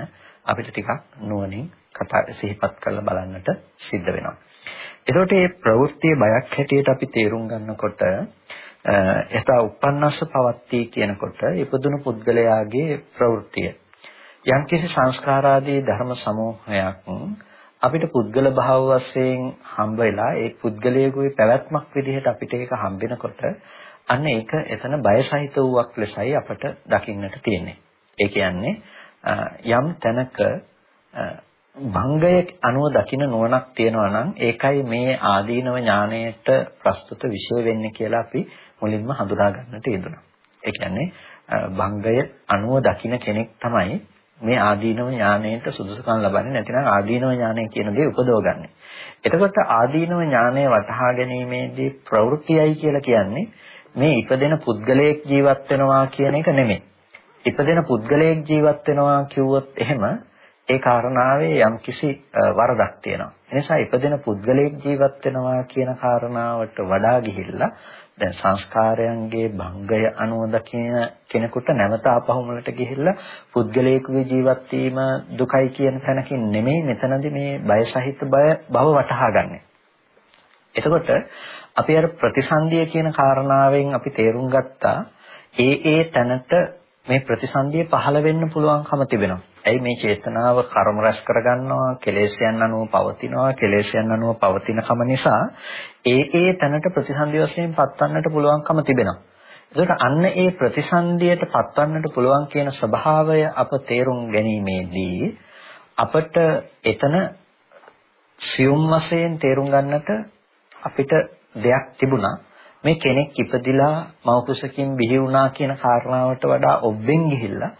අපිට ටිකක් නුවණින් කතා සිහිපත් කරලා බලන්නට සිද්ධ වෙනවා. එතකොට මේ ප්‍රවෘත්තිය බයක් හැටියට අපි තේරුම් ගන්නකොට එතා uppannassa පවත්ති කියනකොට ඉපදුණු පුද්ගලයාගේ ප්‍රවෘත්තිය යම්කිසි සංස්කාරාදී ධර්ම සමූහයක් අපිට පුද්ගල භාව වශයෙන් හම්බ වෙලා ඒ පුද්ගලයෙකුගේ පැවැත්මක් විදිහට අපිට ඒක හම්බෙනකොට අන්න ඒක එතන බයසහිත වූවක් ලෙසයි අපට දකින්නට තියෙන්නේ. ඒ කියන්නේ යම් තැනක භංගය අනුව දකින නුවණක් තියෙනවා නම් ඒකයි මේ ආදීනව ඥාණයට ප්‍රස්තුත විෂය වෙන්නේ කියලා අපි මුලින්ම හඳුනා ගන්නට යෙදුණා. ඒ කියන්නේ භංගය අනුව දකින කෙනෙක් තමයි මේ ආදීනව ඥාණයට සුදුසුකම් ලබන්නේ නැතිනම් ආදීනව ඥාණය කියන දේ උපදවගන්නේ. එතකොට ආදීනව ඥාණය වටහා ගැනීමේදී ප්‍රවෘත්තියයි කියලා කියන්නේ මේ ඉපදෙන පුද්ගලයෙක් ජීවත් වෙනවා කියන එක නෙමෙයි. ඉපදෙන පුද්ගලයෙක් ජීවත් වෙනවා කිව්වොත් එහෙම ඒ කාරණාවේ යම්කිසි වරදක් තියෙනවා. එනිසා ඉපදෙන පුද්ගලයෙක් ජීවත් වෙනවා කියන කාරණාවට වඩා ගිහිල්ලා දැන් සංස්කාරයන්ගේ භංගය අනුව දකින කෙනෙකුට නැවත ආපහු මුලට ගිහිල්ලා පුද්ගලයෙකුගේ ජීවත් වීම දුකයි කියන තැනකින් නෙමෙයි මෙතනදී මේ බය සහිත බය බව වටහා ගන්න. එතකොට අපි අර ප්‍රතිසන්දිය කියන කාරණාවෙන් අපි තේරුම් ගත්තා ඒ ඒ තැනට මේ ප්‍රතිසන්දිය පහළ වෙන්න පුළුවන්කම තිබෙනවා. ඇයි මේ චේතනාව කර්ම රැස් කරගන්නවා, කෙලෙස්යන් අනුව පවතිනවා, කෙලෙස්යන් අනුව පවතිනකම නිසා ඒ ඒ තැනට ප්‍රතිසන්දිය වශයෙන් පත්වන්නට පුළුවන්කම තිබෙනවා. ඒකට අන්න ඒ ප්‍රතිසන්දියට පත්වන්නට පුළුවන් කියන ස්වභාවය අප තේරුම් ගැනීමේදී අපට එතන සියුම් වශයෙන් තේරුම් ගන්නට අපිට දෙයක් තිබුණා මේ කෙනෙක් ඉපදිලා මව්කුසකින් බිහි වුණා කියන කාරණාවට වඩා ඔබෙන් ගිහිල්ලා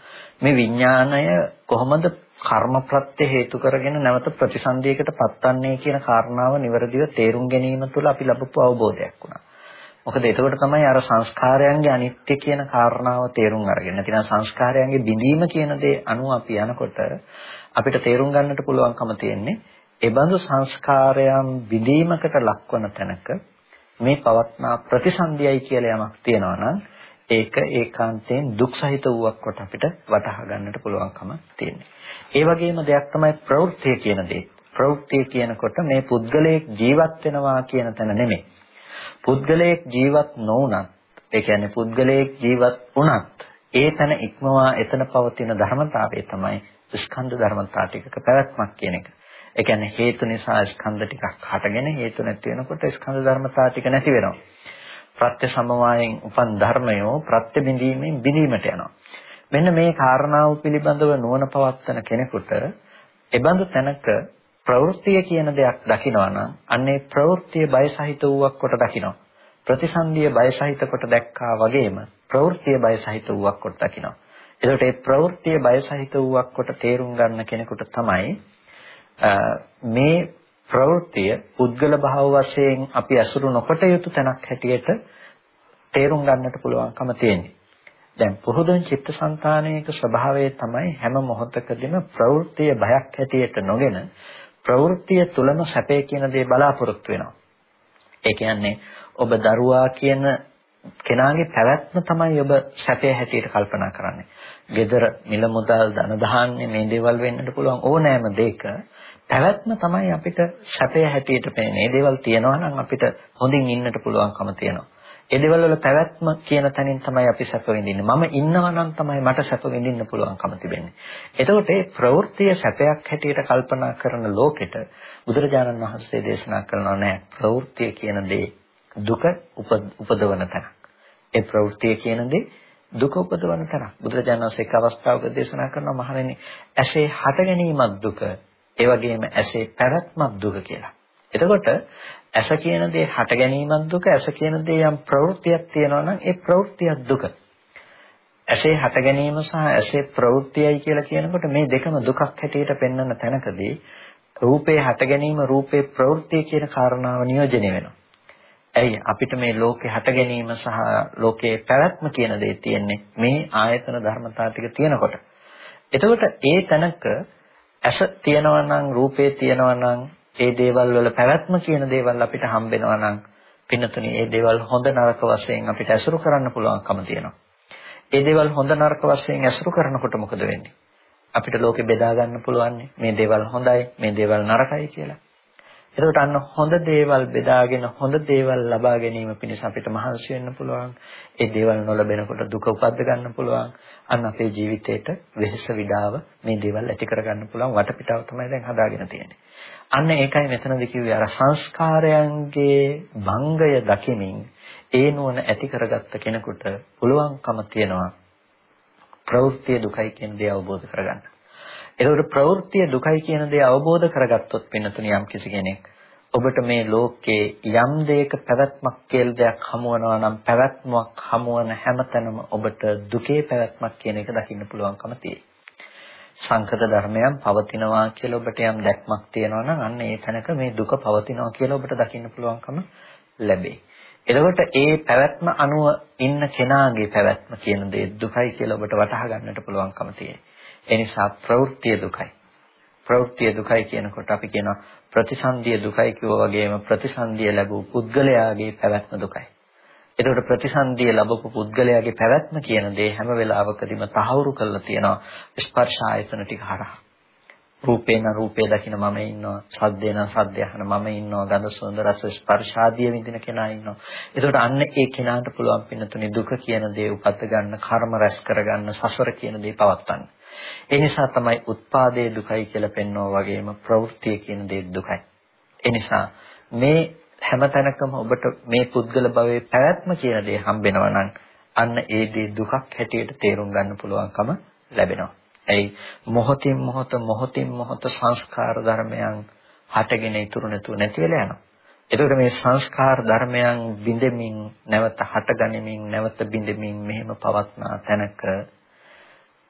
මේ විඥාණය කොහොමද කර්ම ප්‍රත්‍ය හේතු කරගෙන නැවත ප්‍රතිසන්දියකට පත්වන්නේ කියන කාරණාව નિවරදිව තේරුම් ගැනීම තුළ අපි ලැබපු අවබෝධයක් වුණා. මොකද එතකොට තමයි අර සංස්කාරයන්ගේ අනිත්‍ය කියන කාරණාව තේරුම් අරගෙන. නැතිනම් සංස්කාරයන්ගේ බිඳීම කියන දේ අනුව අපි යනකොට අපිට තේරුම් ගන්නට පුළුවන්කම තියෙන්නේ ඒ බඳු සංස්කාරයන් බිඳීමකට ලක්වන තැනක මේ පවත්නා ප්‍රතිසන්දියයි කියලා යමක් තියෙනවා නම් ඒක ඒකාන්තයෙන් දුක් සහිත වූවක් කොට අපිට වටහා ගන්නට පුළුවන්කම තියෙනවා. ඒ වගේම දෙයක් තමයි ප්‍රවෘත්තිය කියන දේ. ප්‍රවෘත්තිය කියනකොට මේ පුද්ගලයෙක් ජීවත් වෙනවා කියන තැන නෙමෙයි. පුද්ගලයෙක් ජීවත් නොවුනත් ඒ කියන්නේ පුද්ගලයෙක් ජීවත් වුණත් ඒ තැන ඉක්මවා එතන පවතින ධර්මතාවය තමයි ස්කන්ධ ධර්මතා ටිකක පැවැත්මක් කියන එක. ඒ කියන්නේ හේතු නිසා ස්කන්ධ ටිකක් හටගෙන හේතු නැති වෙනකොට ස්කන්ධ ධර්මතා ටික නැති වෙනවා. ප්‍රත්‍ය සමவாயෙන් උපන් ධර්මයෝ ප්‍රත්‍ය බිඳීමෙන් බිඳීමට යනවා. මෙන්න මේ කාරණාව පිළිබඳව නුවණ පවත්වන කෙනෙකුට එබඳු තැනක ප්‍රවෘත්තිය කියන දෙයක් දකිනවා නම් අන්නේ ප්‍රවෘත්තිය බය සහිත වූවක් කොට දකිනවා. ප්‍රතිසන්දිය බය සහිත කොට දැක්කා වගේම ප්‍රවෘත්තිය බය සහිත වූවක් කොට දකිනවා. එතකොට මේ ප්‍රවෘත්තිය බය සහිත වූවක් කොට තේරුම් ගන්න කෙනෙකුට තමයි මේ ප්‍රවෘත්තිය පුද්ගල භාව වශයෙන් අපි අසුරු නොකොට යුතු තැනක් හැටියට තේරුම් ගන්නට පුළුවන්කම තියෙන්නේ. දැන් පුහුදුන් චිත්තසංතානයක ස්වභාවය තමයි හැම මොහොතකදීම ප්‍රවෘත්තිය බයක් හැටියට නොගෙන ප්‍රවෘත්තිය තුලම සැපේ කියන දේ බලාපොරොත්තු වෙනවා. ඒ කියන්නේ ඔබ දරුවා කියන කෙනාගේ පැවැත්ම තමයි ඔබ සැපේ හැටියට කල්පනා කරන්නේ. gedara මිල මුදල් ධන ධාන්‍ය මේ දේවල් වෙන්නට පුළුවන් ඕනෑම දෙයක පැවැත්ම තමයි අපිට සැපය හැටියට පේන්නේ. මේ දේවල් තියෙනවා නම් අපිට හොඳින් ඉන්නට පුළුවන්කම තියෙනවා. ඒ දේවල් වල පැවැත්ම කියන තැනින් තමයි අපි සැප විඳින්නේ. මම ඉන්නවා නම් තමයි මට සැප විඳින්න පුළුවන්කම තිබෙන්නේ. එතකොට මේ ප්‍රවෘත්තිය සැපයක් හැටියට කල්පනා කරන ලෝකෙට බුදුරජාණන් වහන්සේ දේශනා කරනවා නෑ ප්‍රවෘත්තිය කියන දේ දුක උපදවන තැනක්. ඒ ප්‍රවෘත්තිය කියන දේ දුක උපදවන තරම් බුදුරජාණන් වහන්සේ එක් අවස්ථාවක දේශනා කරනවා මහණෙනි ඇසේ හට ගැනීමක් දුක ඒ වගේම ඇසේ පැවැත්මක් දුක කියලා. එතකොට ඇස කියන දේ හට ගැනීමක් දුක ඇස කියන දේ යම් ප්‍රවෘත්තියක් තියෙනවා නම් ඒ ප්‍රවෘත්තියක් දුක. ඇසේ හට ගැනීම සහ ඇසේ ප්‍රවෘත්තියයි කියලා කියනකොට මේ දෙකම දුකක් හැටියට පෙන්වන තැනකදී රූපේ හට ගැනීම රූපේ ප්‍රවෘත්තිය කියන කාරණාව නියෝජනය වෙනවා. ඇයි අපිට මේ ලෝකේ හට ගැනීම සහ ලෝකේ පැවැත්ම කියන දේ තියෙන්නේ මේ ආයතන ධර්මතා ටික තියෙනකොට. එතකොට ඒ තැනක ඇස තියෙනවා නම් රූපේ තියෙනවා නම් ඒ දේවල් වල පැවැත්ම කියන දේවල් අපිට හම්බෙනවා නම් පින්නතුනි ඒ දේවල් හොඳ නරක වශයෙන් අපිට ඇසුරු කරන්න පුළුවන්කම තියෙනවා. ඒ දේවල් හොඳ නරක වශයෙන් ඇසුරු කරනකොට මොකද වෙන්නේ? අපිට ලෝකෙ බෙදා ගන්න පුළුවන් මේ දේවල් හොඳයි මේ දේවල් නරකයි කියලා. එතකොට අන්න හොඳ දේවල් බෙදාගෙන හොඳ දේවල් ලබා ගැනීම පිණිස අපිට මහන්සි වෙන්න පුළුවන්. ඒ දේවල් නොලැබෙනකොට දුක උපද්ද ගන්න පුළුවන්. අන්න අපේ ජීවිතේට වෙහෙස විඩාව මේ දේවල් ඇති කරගන්න පුළුවන් වටපිටාව තමයි දැන් හදාගෙන තියෙන්නේ. අන්න ඒකයි මෙතනදි කිව්වේ අර සංස්කාරයන්ගේ භංගය දකිමින් ඒ නුවණ ඇති කරගත්ත කෙනෙකුට පුළුවන්කම තියනවා ප්‍රවෘත්ති දුකයි කියන දේ අවබෝධ කරගන්න. ඒකට ප්‍රවෘත්තිය දුකයි කියන දේ අවබෝධ කරගත්තොත් වෙනතුණි යම් කිසි කෙනෙක් ඔබට මේ ලෝකේ යම් දෙයක පැවැත්මක් කියලා දෙයක් හමුවනවා නම් පැවැත්මක් හමුවන හැමතැනම ඔබට දුකේ පැවැත්මක් කියන එක දකින්න පුළුවන්කම තියෙනවා. සංකත ධර්මයන් පවතිනවා කියලා ඔබට යම් දැක්මක් තියෙනවා නම් අන්න ඒ තැනක මේ දුක පවතිනවා කියලා ඔබට දකින්න පුළුවන්කම ලැබේ. එතකොට ඒ පැවැත්ම අනුව ඉන්න කෙනාගේ පැවැත්ම කියන දේ දුකයි කියලා ඔබට වටහා ගන්නට පුළුවන්කම තියෙනවා. ඒ නිසා ප්‍රවෘත්ති දුකයි. ප්‍රවෘත්ති දුකයි කියනකොට අපි කියනවා ප්‍රතිසන්දිය දුකයි කිව්වා වගේම ප්‍රතිසන්දිය ලැබූ පුද්ගලයාගේ පැවැත්ම දුකයි. එතකොට ප්‍රතිසන්දිය ලැබපු පුද්ගලයාගේ පැවැත්ම කියන දේ හැම වෙලාවකදීම තහවුරු කරලා තියෙනවා ස්පර්ශ ආයතන ටික හරහා. රූපේන රූපේ දකින මම ඉන්නවා. සද්දේන සද්දය අහන මම ඉන්නවා. ගඳ සුවඳ රස ස්පර්ශ ආදිය විඳින කෙනා ඉන්නවා. එතකොට අන්න ඒ කෙනාට පුළුවන් පින්නතුනේ දුක කියන දේ උපත් ගන්න කර්ම රැස් කරගන්න සසර කියන දේ පවත්වන්න. ඒ නිසා තමයි උත්පාදයේ දුකයි කියලා පෙන්වනවා වගේම ප්‍රවෘත්තිය කියන දේ දුකයි. ඒ නිසා මේ හැමතැනකම ඔබට මේ පුද්ගල භවයේ පැවැත්ම කියන දේ හම්බෙනවා නම් අන්න ඒ දේ දුකක් හැටියට තේරුම් ගන්න පුළුවන්කම ලැබෙනවා. ඇයි මොහොතින් මොහොත මොහොතින් මොහොත සංස්කාර ධර්මයන් හටගෙන ඉතුරු නැතුව නැති වෙලා යනවා. එතකොට මේ සංස්කාර ධර්මයන් බිඳෙමින් නැවත හටගනිමින් නැවත බිඳෙමින් මෙහෙම පවත්නා තැනක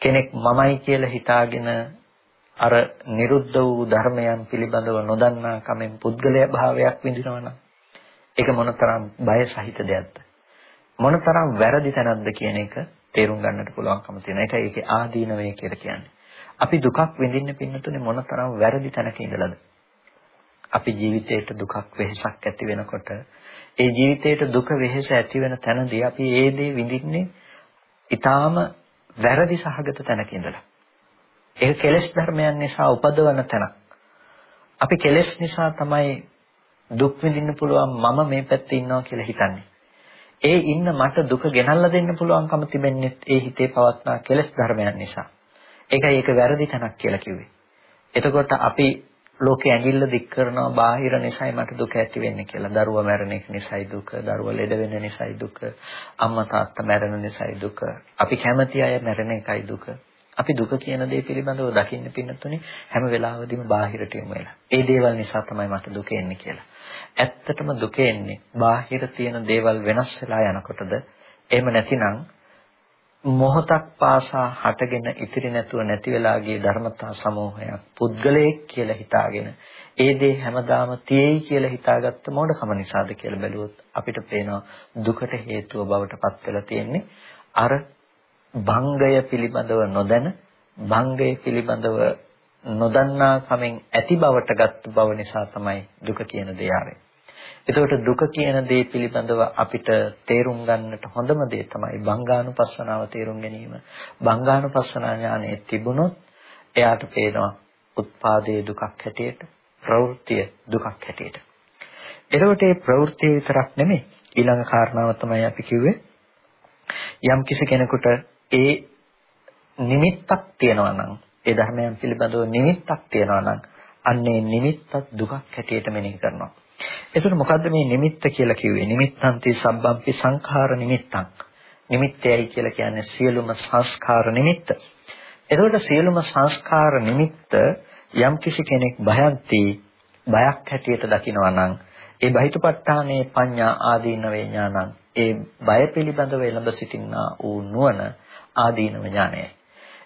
කෙනෙක් මමයි කියලා හිතාගෙන අර නිරුද්ධ වූ ධර්මයන් පිළිබඳව නොදන්නා කමෙන් පුද්ගලයා භාවයක් විඳිනවා නම් ඒක මොනතරම් බය සහිත දෙයක්ද මොනතරම් වැරදි තැනක්ද කියන එක තේරුම් ගන්නට පුළුවන්කම තියෙනවා. ඒකයි ඒකේ ආදීනවය කියලා කියන්නේ. අපි දුකක් විඳින්න පින්නතුනේ මොනතරම් වැරදි තැනක ඉඳලාද? අපි ජීවිතේට දුකක් වෙහසක් ඇති වෙනකොට ඒ ජීවිතේට දුක වෙහස ඇති වෙන තැනදී අපි ඒ දේ විඳින්නේ ඊටාම වැරදි සහගත තැනක ඉඳලා. ඒක කෙලෙස් ධර්මයන් නිසා උපදවන තැනක්. අපි කෙලෙස් නිසා තමයි දුක් විඳින්න පුළුවන් මම මේ පැත්තේ ඉන්නවා කියලා හිතන්නේ. ඒ ඉන්න මට දුක ගෙනල්ලා දෙන්න පුළුවන්කම තිබෙන්නේ ඒ හිතේ පවත්නා කෙලෙස් ධර්මයන් නිසා. ඒකයි ඒක වැරදි තැනක් කියලා කිව්වේ. එතකොට අපි ලෝකේ ඇඟිල්ල දික් කරනවා බාහිර නිසයි මට දුක ඇති වෙන්නේ කියලා. දරුවා මැරෙන එක නිසයි දුක, දරුවා ලෙඩ වෙන නිසයි දුක, අම්මා තාත්තා මැරෙන නිසයි දුක. අපි කැමති අය මැරෙන එකයි දුක. අපි දුක කියන දේ පිළිබඳව දකින්න පින්නතුනේ හැම වෙලාවෙදීම බාහිරට යමු වෙලා. ඒ දේවල් නිසා තමයි මට දුක එන්නේ කියලා. ඇත්තටම දුක එන්නේ බාහිර තියෙන දේවල් වෙනස් වෙලා යනකොටද එහෙම නැතිනම් මොහොතක් පාසා හටගෙන ඉතිරි නැතුව නැති වෙලා ගිය ධර්මතා සමූහයක් පුද්ගලයෙක් කියලා හිතාගෙන ඒ දේ හැමදාම තියෙයි කියලා හිතාගත්ත මොඩකම නිසාද කියලා බැලුවොත් අපිට පේනවා දුකට හේතුව බවට පත් වෙලා තියෙන්නේ අර භංගය පිළිබඳව නොදැන භංගය පිළිබඳව නොදන්නා කමෙන් ඇති බවට ගත් බව නිසා තමයි දුක කියන දේ ආවේ. එතකොට දුක කියන දේ පිළිබඳව අපිට තේරුම් ගන්නට හොඳම දේ තමයි බංගානුපස්සනාව තේරුම් ගැනීම. බංගානුපස්සනා ඥානය තිබුණොත් එයාට පේනවා උත්පාදයේ දුකක් හැටියට, ප්‍රවෘත්තිය දුකක් හැටියට. එතකොට මේ ප්‍රවෘත්තිය විතරක් නෙමෙයි ඊළඟ කාරණාව තමයි අපි කිව්වේ යම් කිසි කෙනෙකුට ඒ නිමිත්තක් තියෙනවා නම් ඒ ධර්මයන් පිළිබඳව නිමිත්තක් තියෙනවා නම් අන්නේ නිමිත්තක් දුකක් හැටියට මෙනෙහි කරනවා. එතකොට මොකද්ද මේ නිමිත්ත කියලා කිව්වේ? නිමිත්තන්ති සබ්බම්පි සංඛාර නිමිත්තං. නිමිත්තයයි කියලා කියන්නේ සියලුම සංස්කාර නිමිත්ත. එතකොට සියලුම සංස්කාර නිමිත්ත යම් කිසි කෙනෙක් භයන්ති බයක් හැටියට දකිනවා නම් ඒ බහිතපත්ඨානේ පඤ්ඤා ආදීන වේඥානං ඒ බය පිළිබඳව එළඹ සිටිනා වූ නුවණ ආදීනව ඥානයයි.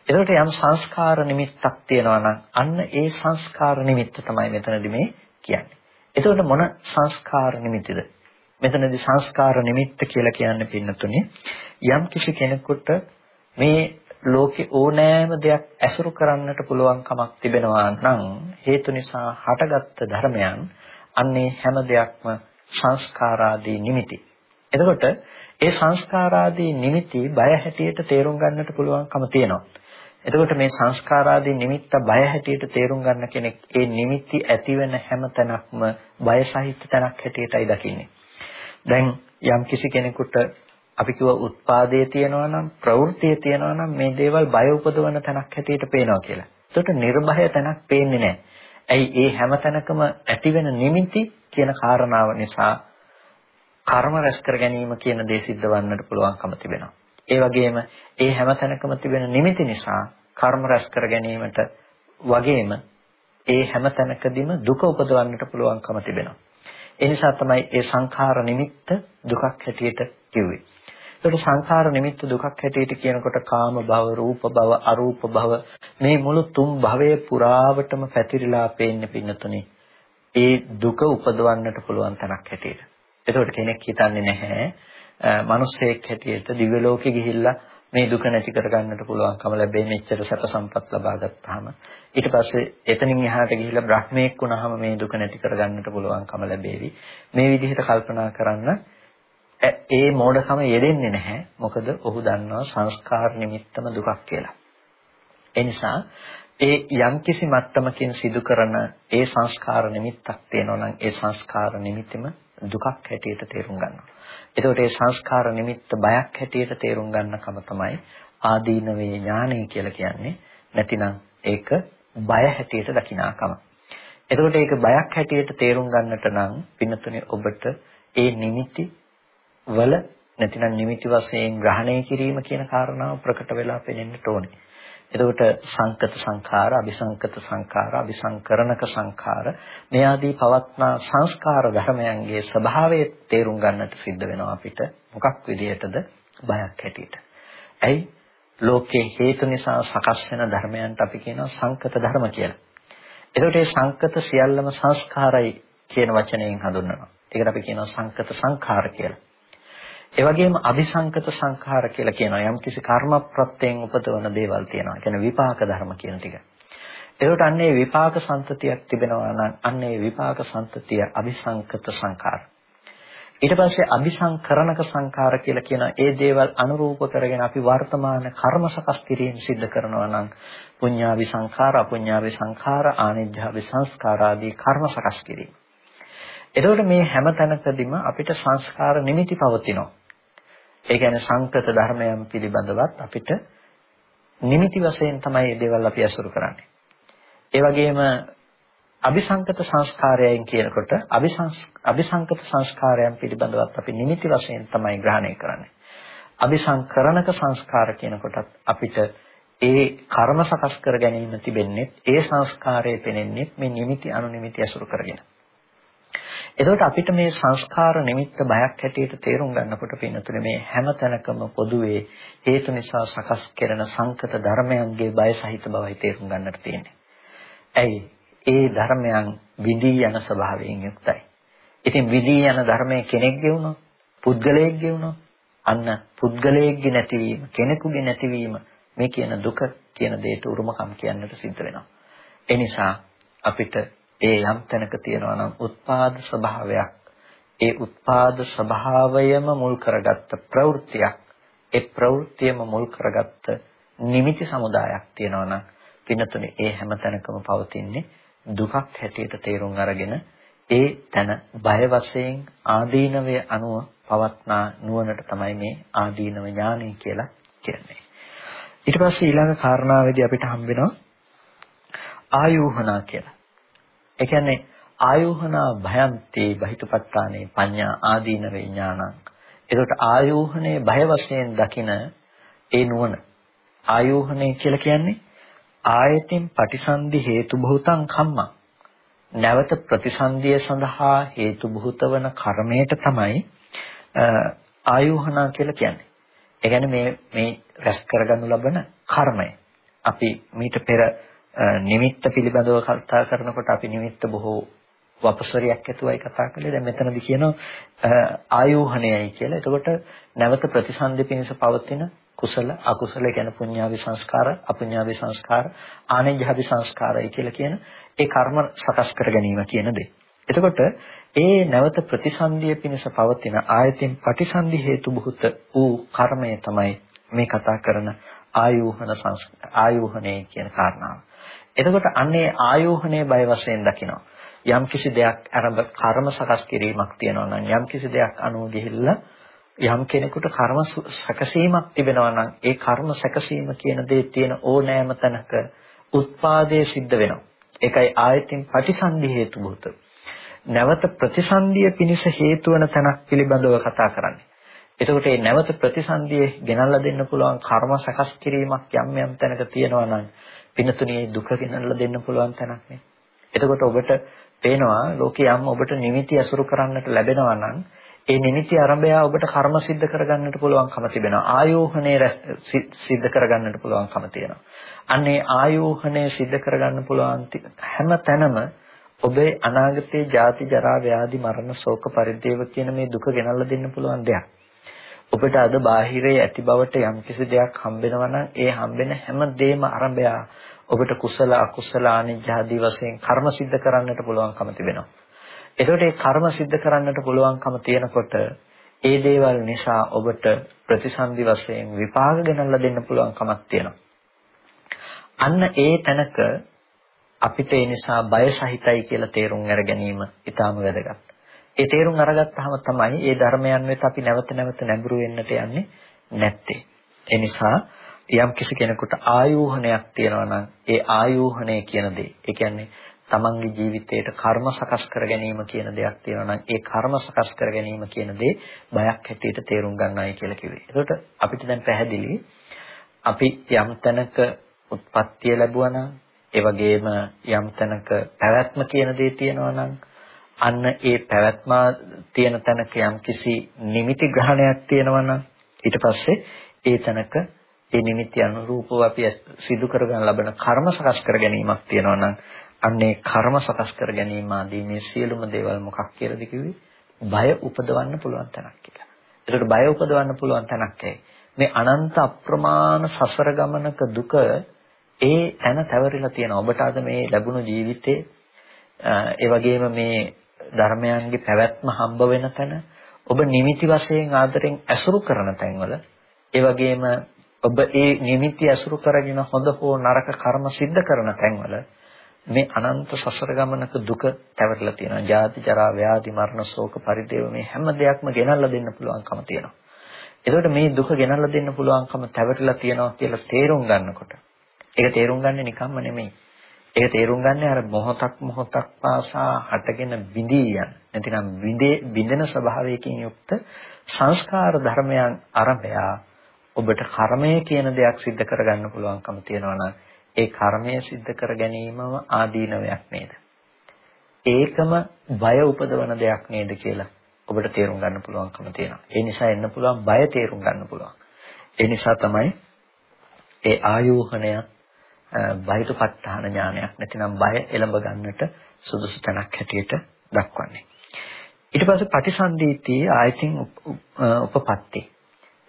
එතකොට යම් සංස්කාර නිමිත්තක් තියෙනවා නම් අන්න ඒ සංස්කාර නිමිත්ත තමයි මෙතනදි මේ කියන්නේ. එතකොට මොන සංස්කාර නිමිතිද? මෙතනදී සංස්කාර නිමිත්ත කියලා කියන්නේ පින්නතුනේ යම් කිසි කෙනෙකුට මේ ලෝකේ ඕනෑම දෙයක් ඇසුරු කරන්නට පුළුවන් කමක් තිබෙනවා නම් හේතු නිසා හටගත්ත ධර්මයන් අන්නේ හැම දෙයක්ම සංස්කාරාදී නිමිති. එතකොට ඒ සංස්කාරාදී නිමිති බය හැටියට තේරුම් ගන්නට පුළුවන්කම තියෙනවා. එතකොට මේ සංස්කාරාදී නිමිත්ත බය හැටියට තේරුම් ගන්න කෙනෙක් ඒ නිමිති ඇතිවෙන හැම තැනක්ම බය සහිත තැනක් හැටියටයි දකින්නේ. දැන් යම් කිසි කෙනෙකුට අපි කිව්ව උත්පාදයේ තියෙනවා නම් ප්‍රවෘත්තියේ තියෙනවා නම් මේ දේවල් බය උපදවන තැනක් හැටියට පේනවා කියලා. එතකොට නිර්භය තැනක් පේන්නේ නැහැ. ඇයි ඒ හැම තැනකම ඇතිවෙන නිමිති කියන කාරණාව නිසා කර්ම රැස් කර ගැනීම කියන දේ සිද්ධ වන්නට පුළුවන්කම තිබෙනවා. ඒ වගේම ඒ හැම තැනකම තිබෙන නිමිති නිසා කර්ම රැස් කර ගැනීමට වගේම ඒ හැම තැනකදීම දුක උපදවන්නට පුළුවන්කම තිබෙනවා. ඒ නිසා තමයි ඒ සංඛාර නිමිත්ත දුකක් හැටියට කිව්වේ. ඒකට සංඛාර නිමිත්ත දුකක් හැටියට කියනකොට කාම භව, රූප භව, අරූප භව මේ මුළු තුන් භවයේ පුරාවටම පැතිරිලා පේන්නේ පින්නතුනේ. ඒ දුක උපදවන්නට පුළුවන් තැනක් හැටියට. එතකොට කෙනෙක් හිතන්නේ නැහැ මිනිස්සෙක් හැටියට දිව්‍ය ලෝකෙ ගිහිල්ලා මේ දුක නැති කරගන්නට පුළුවන්කම ලැබෙයි. මෙච්චර සැප සම්පත් ලබා ගත්තාම. ඊට පස්සේ එතනින් එහාට ගිහිල්ලා බ්‍රහ්මයෙක් වුණාම මේ දුක නැති කරගන්නට පුළුවන්කම ලැබෙවි. මේ විදිහට කල්පනා කරන්න ඒ මෝඩකම යෙදෙන්නේ නැහැ. මොකද ඔහු දන්නවා සංස්කාර නිමිත්තම දුකක් කියලා. ඒ නිසා ඒ යම්කිසි මට්ටමකින් සිදු කරන ඒ සංස්කාර නිමිත්තක් තියෙනවා නම් ඒ සංස්කාර නිමිතිම දුකක් හැටියට තේරුම් ගන්නවා. එතකොට මේ සංස්කාර නිමිත්ත බයක් හැටියට තේරුම් ගන්නකම තමයි ආදීනවේ ඥානය කියලා කියන්නේ. නැතිනම් ඒක බය හැටියට දකිනාකම. එතකොට ඒක බයක් හැටියට තේරුම් ගන්නට නම් පින්නතුනේ ඔබට ඒ නිමිති වල නැතිනම් නිමිති වශයෙන් ග්‍රහණය කිරීම කියන කාරණාව ප්‍රකට වෙලා පෙනෙන්නට ඕනේ. එතකොට සංකත සංඛාර, අபிසංකත සංඛාර, අபிසංකරණක සංඛාර මේ ආදී පවත්නා සංස්කාර ධර්මයන්ගේ ස්වභාවය තේරුම් ගන්නට සිද්ධ වෙනවා අපිට. මොකක් විදියටද? බයක් හැටියට. ඇයි? ලෝකේ හේතු නිසා සකස් වෙන ධර්මයන්ට අපි කියනවා සංකත ධර්ම කියලා. එතකොට මේ සංකත සියල්ලම සංස්කාරයි කියන වචනයෙන් හඳුන්වනවා. ඒකට අපි කියනවා සංකත සංඛාර කියලා. ඒ වගේම අபிසංකත සංඛාර කියලා කියනවා. යම්කිසි කර්ම ප්‍රත්‍යයෙන් උපදවන දේවල් තියෙනවා. කියන්නේ විපාක ධර්ම කියන ටික. ඒකට අන්නේ විපාක සම්පතියක් තිබෙනවා නම් අන්නේ විපාක සම්පතිය අபிසංකත සංඛාර. ඊට පස්සේ අபிසංකරණක සංඛාර කියලා කියන ඒ දේවල් අනුරූප කරගෙන අපි වර්තමාන කර්ම සකස් කිරීම සිද්ධ කරනවා නම් පුඤ්ඤාවි සංඛාර, අපුඤ්ඤාවි සංඛාර, ආනිජ්ජාවි සංස්කාර ආදී කර්ම සකස් කිරීම. එතකොට මේ හැම තැනකදීම අපිට සංස්කාර නිමිති පවතිනවා. ඒ කියන්නේ සංකත ධර්මයන් පිළිබඳවත් අපිට නිමිති වශයෙන් තමයි මේ දේවල් අපි අසුරු කරන්නේ. ඒ වගේම අபிසංකත සංස්කාරයන් කියනකොට අபிසංකත සංස්කාරයන් පිළිබඳවත් අපි නිමිති වශයෙන් තමයි ග්‍රහණය කරන්නේ. අபிසංකරණක සංස්කාර කියනකොටත් අපිට ඒ කර්ම සකස් කර ගැනීම තිබෙන්නේ ඒ සංස්කාරයේ පෙනෙන්නේ මේ නිමිති අනුනිමිති අසුරු කරගෙන. එතකොට අපිට මේ සංස්කාර නිමිත්ත බයක් හැටියට තේරුම් ගන්නකොට පින්නතුනේ මේ හැම තැනකම පොදුවේ හේතු නිසා සකස් කෙරෙන සංකත ධර්මයන්ගේ බය සහිත බවයි තේරුම් ගන්නට තියෙන්නේ. ඇයි? ඒ ධර්මයන් විදී යන ස්වභාවයෙන් යුක්තයි. ඉතින් විදී යන ධර්මයේ කෙනෙක්ගේ වුණොත්, පුද්ගලයෙක්ගේ වුණොත් අන්න පුද්ගලයෙක්ගේ නැතිවීම, කෙනෙකුගේ නැතිවීම මේ කියන දුක කියන දෙයට උරුමකම් කියන්නට සිද්ධ වෙනවා. ඒ නිසා අපිට ඒ යම් තැනක තියෙනවා නම් උත්පාද ස්වභාවයක් ඒ උත්පාද ස්වභාවයම මුල් කරගත්ත ප්‍රවෘත්තියක් ඒ ප්‍රවෘත්තියම මුල් කරගත්ත නිමිති සමුදායක් තියෙනවා නම් පින්නතුනේ ඒ හැම තැනකම පවතින්නේ දුකක් හැටියට තේරුම් අරගෙන ඒ තැන බය වශයෙන් ආදීනවය අනුව පවත්නා නුවණට තමයි මේ ආදීනව ඥානය කියලා කියන්නේ. ඊට පස්සේ ඊළඟ කාරණාවේදී අපිට හම්බ වෙනවා ආයෝහනා කියලා. ඒ කියන්නේ ආයෝහනා භයන්ති බහිතපත්තානේ පඤ්ඤා ආදීන විඥානං. ඒකට ආයෝහනේ බය වශයෙන් දකින ඒ නුවණ ආයෝහනේ කියලා කියන්නේ ආයතින් පටිසන්ධි හේතු භූතං කම්මං. නැවත ප්‍රතිසන්දිය සඳහා හේතු භූත වන කර්මයට තමයි ආයෝහනා කියලා කියන්නේ. ඒ කියන්නේ මේ මේ රැස් කරගනු ලබන කර්මය. අපි මීට පෙර නිමිත්ත පිළිබඳව කතා කරනකොට අපි නිමිත්ත බොහෝ වපසරියක් ඇතුවයි කතා කළේ. දැන් මෙතනදි කියනවා ආයෝහණයයි කියලා. එතකොට නැවත ප්‍රතිසන්දි පිණිස පවතින කුසල අකුසල කියන පුඤ්ඤාවි සංස්කාර අපුඤ්ඤාවි සංස්කාර ආනෙජ්ජාවි සංස්කාරයි කියලා කියන ඒ කර්ම සකස් කර ගැනීම කියන දේ. එතකොට ඒ නැවත ප්‍රතිසන්දිය පිණිස පවතින ආයතින් ප්‍රතිසන්දි හේතු බුත වූ කර්මය තමයි මේ කතා කරන ආයෝහන ආයෝහණය කියන කාරණාව. එතකොට අන්නේ ආයෝහණය බය වශයෙන් දකිනවා. යම් කිසි දෙයක් අරඹ කර්ම සකස් කිරීමක් තියෙනවා නම් යම් කිසි දෙයක් අනුව ගිහිල්ලා යම් කෙනෙකුට කර්ම සැකසීමක් තිබෙනවා නම් ඒ කර්ම සැකසීම කියන දේ තියෙන ඕනෑම තැනක උත්පාදයේ සිද්ධ වෙනවා. ඒකයි ආයතින් ප්‍රතිසන්දි හේතු භූත. නැවත ප්‍රතිසන්දිය පිණිස හේතු වන තැනක් පිළිබඳව කතා කරන්නේ. එතකොට මේ නැවත ප්‍රතිසන්දියේ ගෙනල්ලා දෙන්න පුළුවන් කර්ම සකස් කිරීමක් යම් යම් තැනක තියෙනවා නම් පිනතුණියේ දුක ගෙනල්ලා දෙන්න පුළුවන් තැනක් නේ. එතකොට ඔබට පේනවා ලෝකේ යම් ඔබට නිමිති අසුරු කරන්නට ලැබෙනවා නම් ඒ නිමිති අරඹයා ඔබට කර්ම සිද්ධ කරගන්නට පුළුවන්කම තිබෙනවා. ආයෝහණේ සිද්ධ කරගන්නට පුළුවන්කම තියෙනවා. අන්නේ ආයෝහණේ සිද්ධ කරගන්න පුළුවන් හැම තැනම ඔබේ අනාගතයේ ජාති ජරා ව්‍යාධි මරණ ශෝක පරිදේව කියන මේ දුක ගෙනල්ලා දෙන්න පුළුවන් දෙයක්. ඔබට අද බාහිරේ ඇති බවට යම්කිසි දෙයක් හම්බෙනවා නම් ඒ හම්බෙන හැම දෙයක්ම ආරම්භය ඔබට කුසල අකුසල අනිජ්ජාදී වශයෙන් කර්ම સિદ્ધ කරන්නට පුළුවන්කම තිබෙනවා. එතකොට මේ කර්ම સિદ્ધ කරන්නට පුළුවන්කම තියෙනකොට ඒ දේවල් නිසා ඔබට ප්‍රතිසන්දි වශයෙන් විපාක ගෙනල්ලා දෙන්න පුළුවන්කමක් තියෙනවා. අන්න ඒ තැනක අපිට ඒ නිසා බය සහිතයි කියලා තේරුම් අර ගැනීම ඊටාම වැදගත්. ඒ තේරුම් අරගත්තාම තමයි ඒ ධර්මයන් වෙත අපි නැවත නැවත නැඹුරු වෙන්නට යන්නේ නැත්තේ. ඒ නිසා යම් කිසි කෙනෙකුට ආයෝහණයක් තියෙනවා නම් ඒ ආයෝහණය කියන දේ ඒ කියන්නේ තමන්ගේ ජීවිතයට කර්ම සකස් කර ගැනීම කියන දෙයක් තියෙනවා නම් ඒ කර්ම සකස් කර ගැනීම කියන දේ බයක් හැටියට තේරුම් ගන්නයි කියලා කිව්වේ. ඒකට අපිට දැන් පැහැදිලි අපි යම් තැනක උත්පත්තිය ලැබුවා නම් ඒ වගේම යම් තැනක පැවැත්ම කියන දේ තියෙනවා නම් අන්න ඒ පැවැත්ම තියෙන තැනක යම් කිසි නිමිති ග්‍රහණයක් තියෙනවා නම් ඊට පස්සේ ඒ තැනක ඒ නිමිති අනුරූපව අපි සිදු කරගෙන ලබන කර්ම සකස් කර ගැනීමක් තියෙනවා නම් අන්නේ කර්ම සකස් කර ගැනීම ආදී මේ සියලුම දේවල් මොකක් කියලාද කිව්වේ? බය උපදවන්න පුළුවන් තැනක් කියලා. ඒකට බය උපදවන්න පුළුවන් තැනක් මේ අනන්ත අප්‍රමාණ සසර ගමනක දුක ඒ තැන තැවරිලා තියෙනවා. ඔබට අද මේ ලැබුණු ජීවිතේ ඒ වගේම මේ ධර්මයන්ගේ පැවැත්ම හම්බ වෙන තැන ඔබ නිමිති වශයෙන් ආදරෙන් ඇසුරු කරන තැන්වල ඒ වගේම ඔබ ඒ නිමිති ඇසුරු කරගෙන හොඳ හෝ නරක කර්ම සිද්ධ කරන තැන්වල මේ අනන්ත සසර ගමනක දුක පැවරලා තියෙනවා. ජාති ජරා ව්‍යාධි මරණ ශෝක පරිදේව මේ හැම දෙයක්ම ගෙනල්ලා දෙන්න පුළුවන්කම තියෙනවා. එතකොට මේ දුක ගෙනල්ලා දෙන්න පුළුවන්කම පැවරලා තියෙනවා කියලා තේරුම් ගන්නකොට ඒක තේරුම් ගන්නේ නිකම්ම නෙමෙයි. ඒක තේරුම් ගන්න අර මොහොතක් මොහොතක් පාසා හටගෙන විඳී යන. නැතිනම් විඳෙන ස්වභාවයකින් යුක්ත සංස්කාර ධර්මයන් අරබය ඔබට කර්මය කියන දෙයක් सिद्ध කරගන්න පුළුවන්කම තියෙනවා ඒ කර්මය सिद्ध කර ගැනීමම ආදීනවයක් නේද? ඒකම බය උපදවන දෙයක් නේද කියලා ඔබට තේරුම් ගන්න පුළුවන්කම තියෙනවා. ඒ නිසා එන්න පුළුවන් බය තේරුම් ගන්න පුළුවන්. ඒ නිසා තමයි ඒ ආයෝහණයත් බයිතුපත්ඨාන ඥානයක් නැතිනම් බය එළඹ ගන්නට සුදුසු තැනක් හැටියට දක්වන්නේ. ඊට පස්සේ පටිසන්ධීති ආයතින් උපපත්ති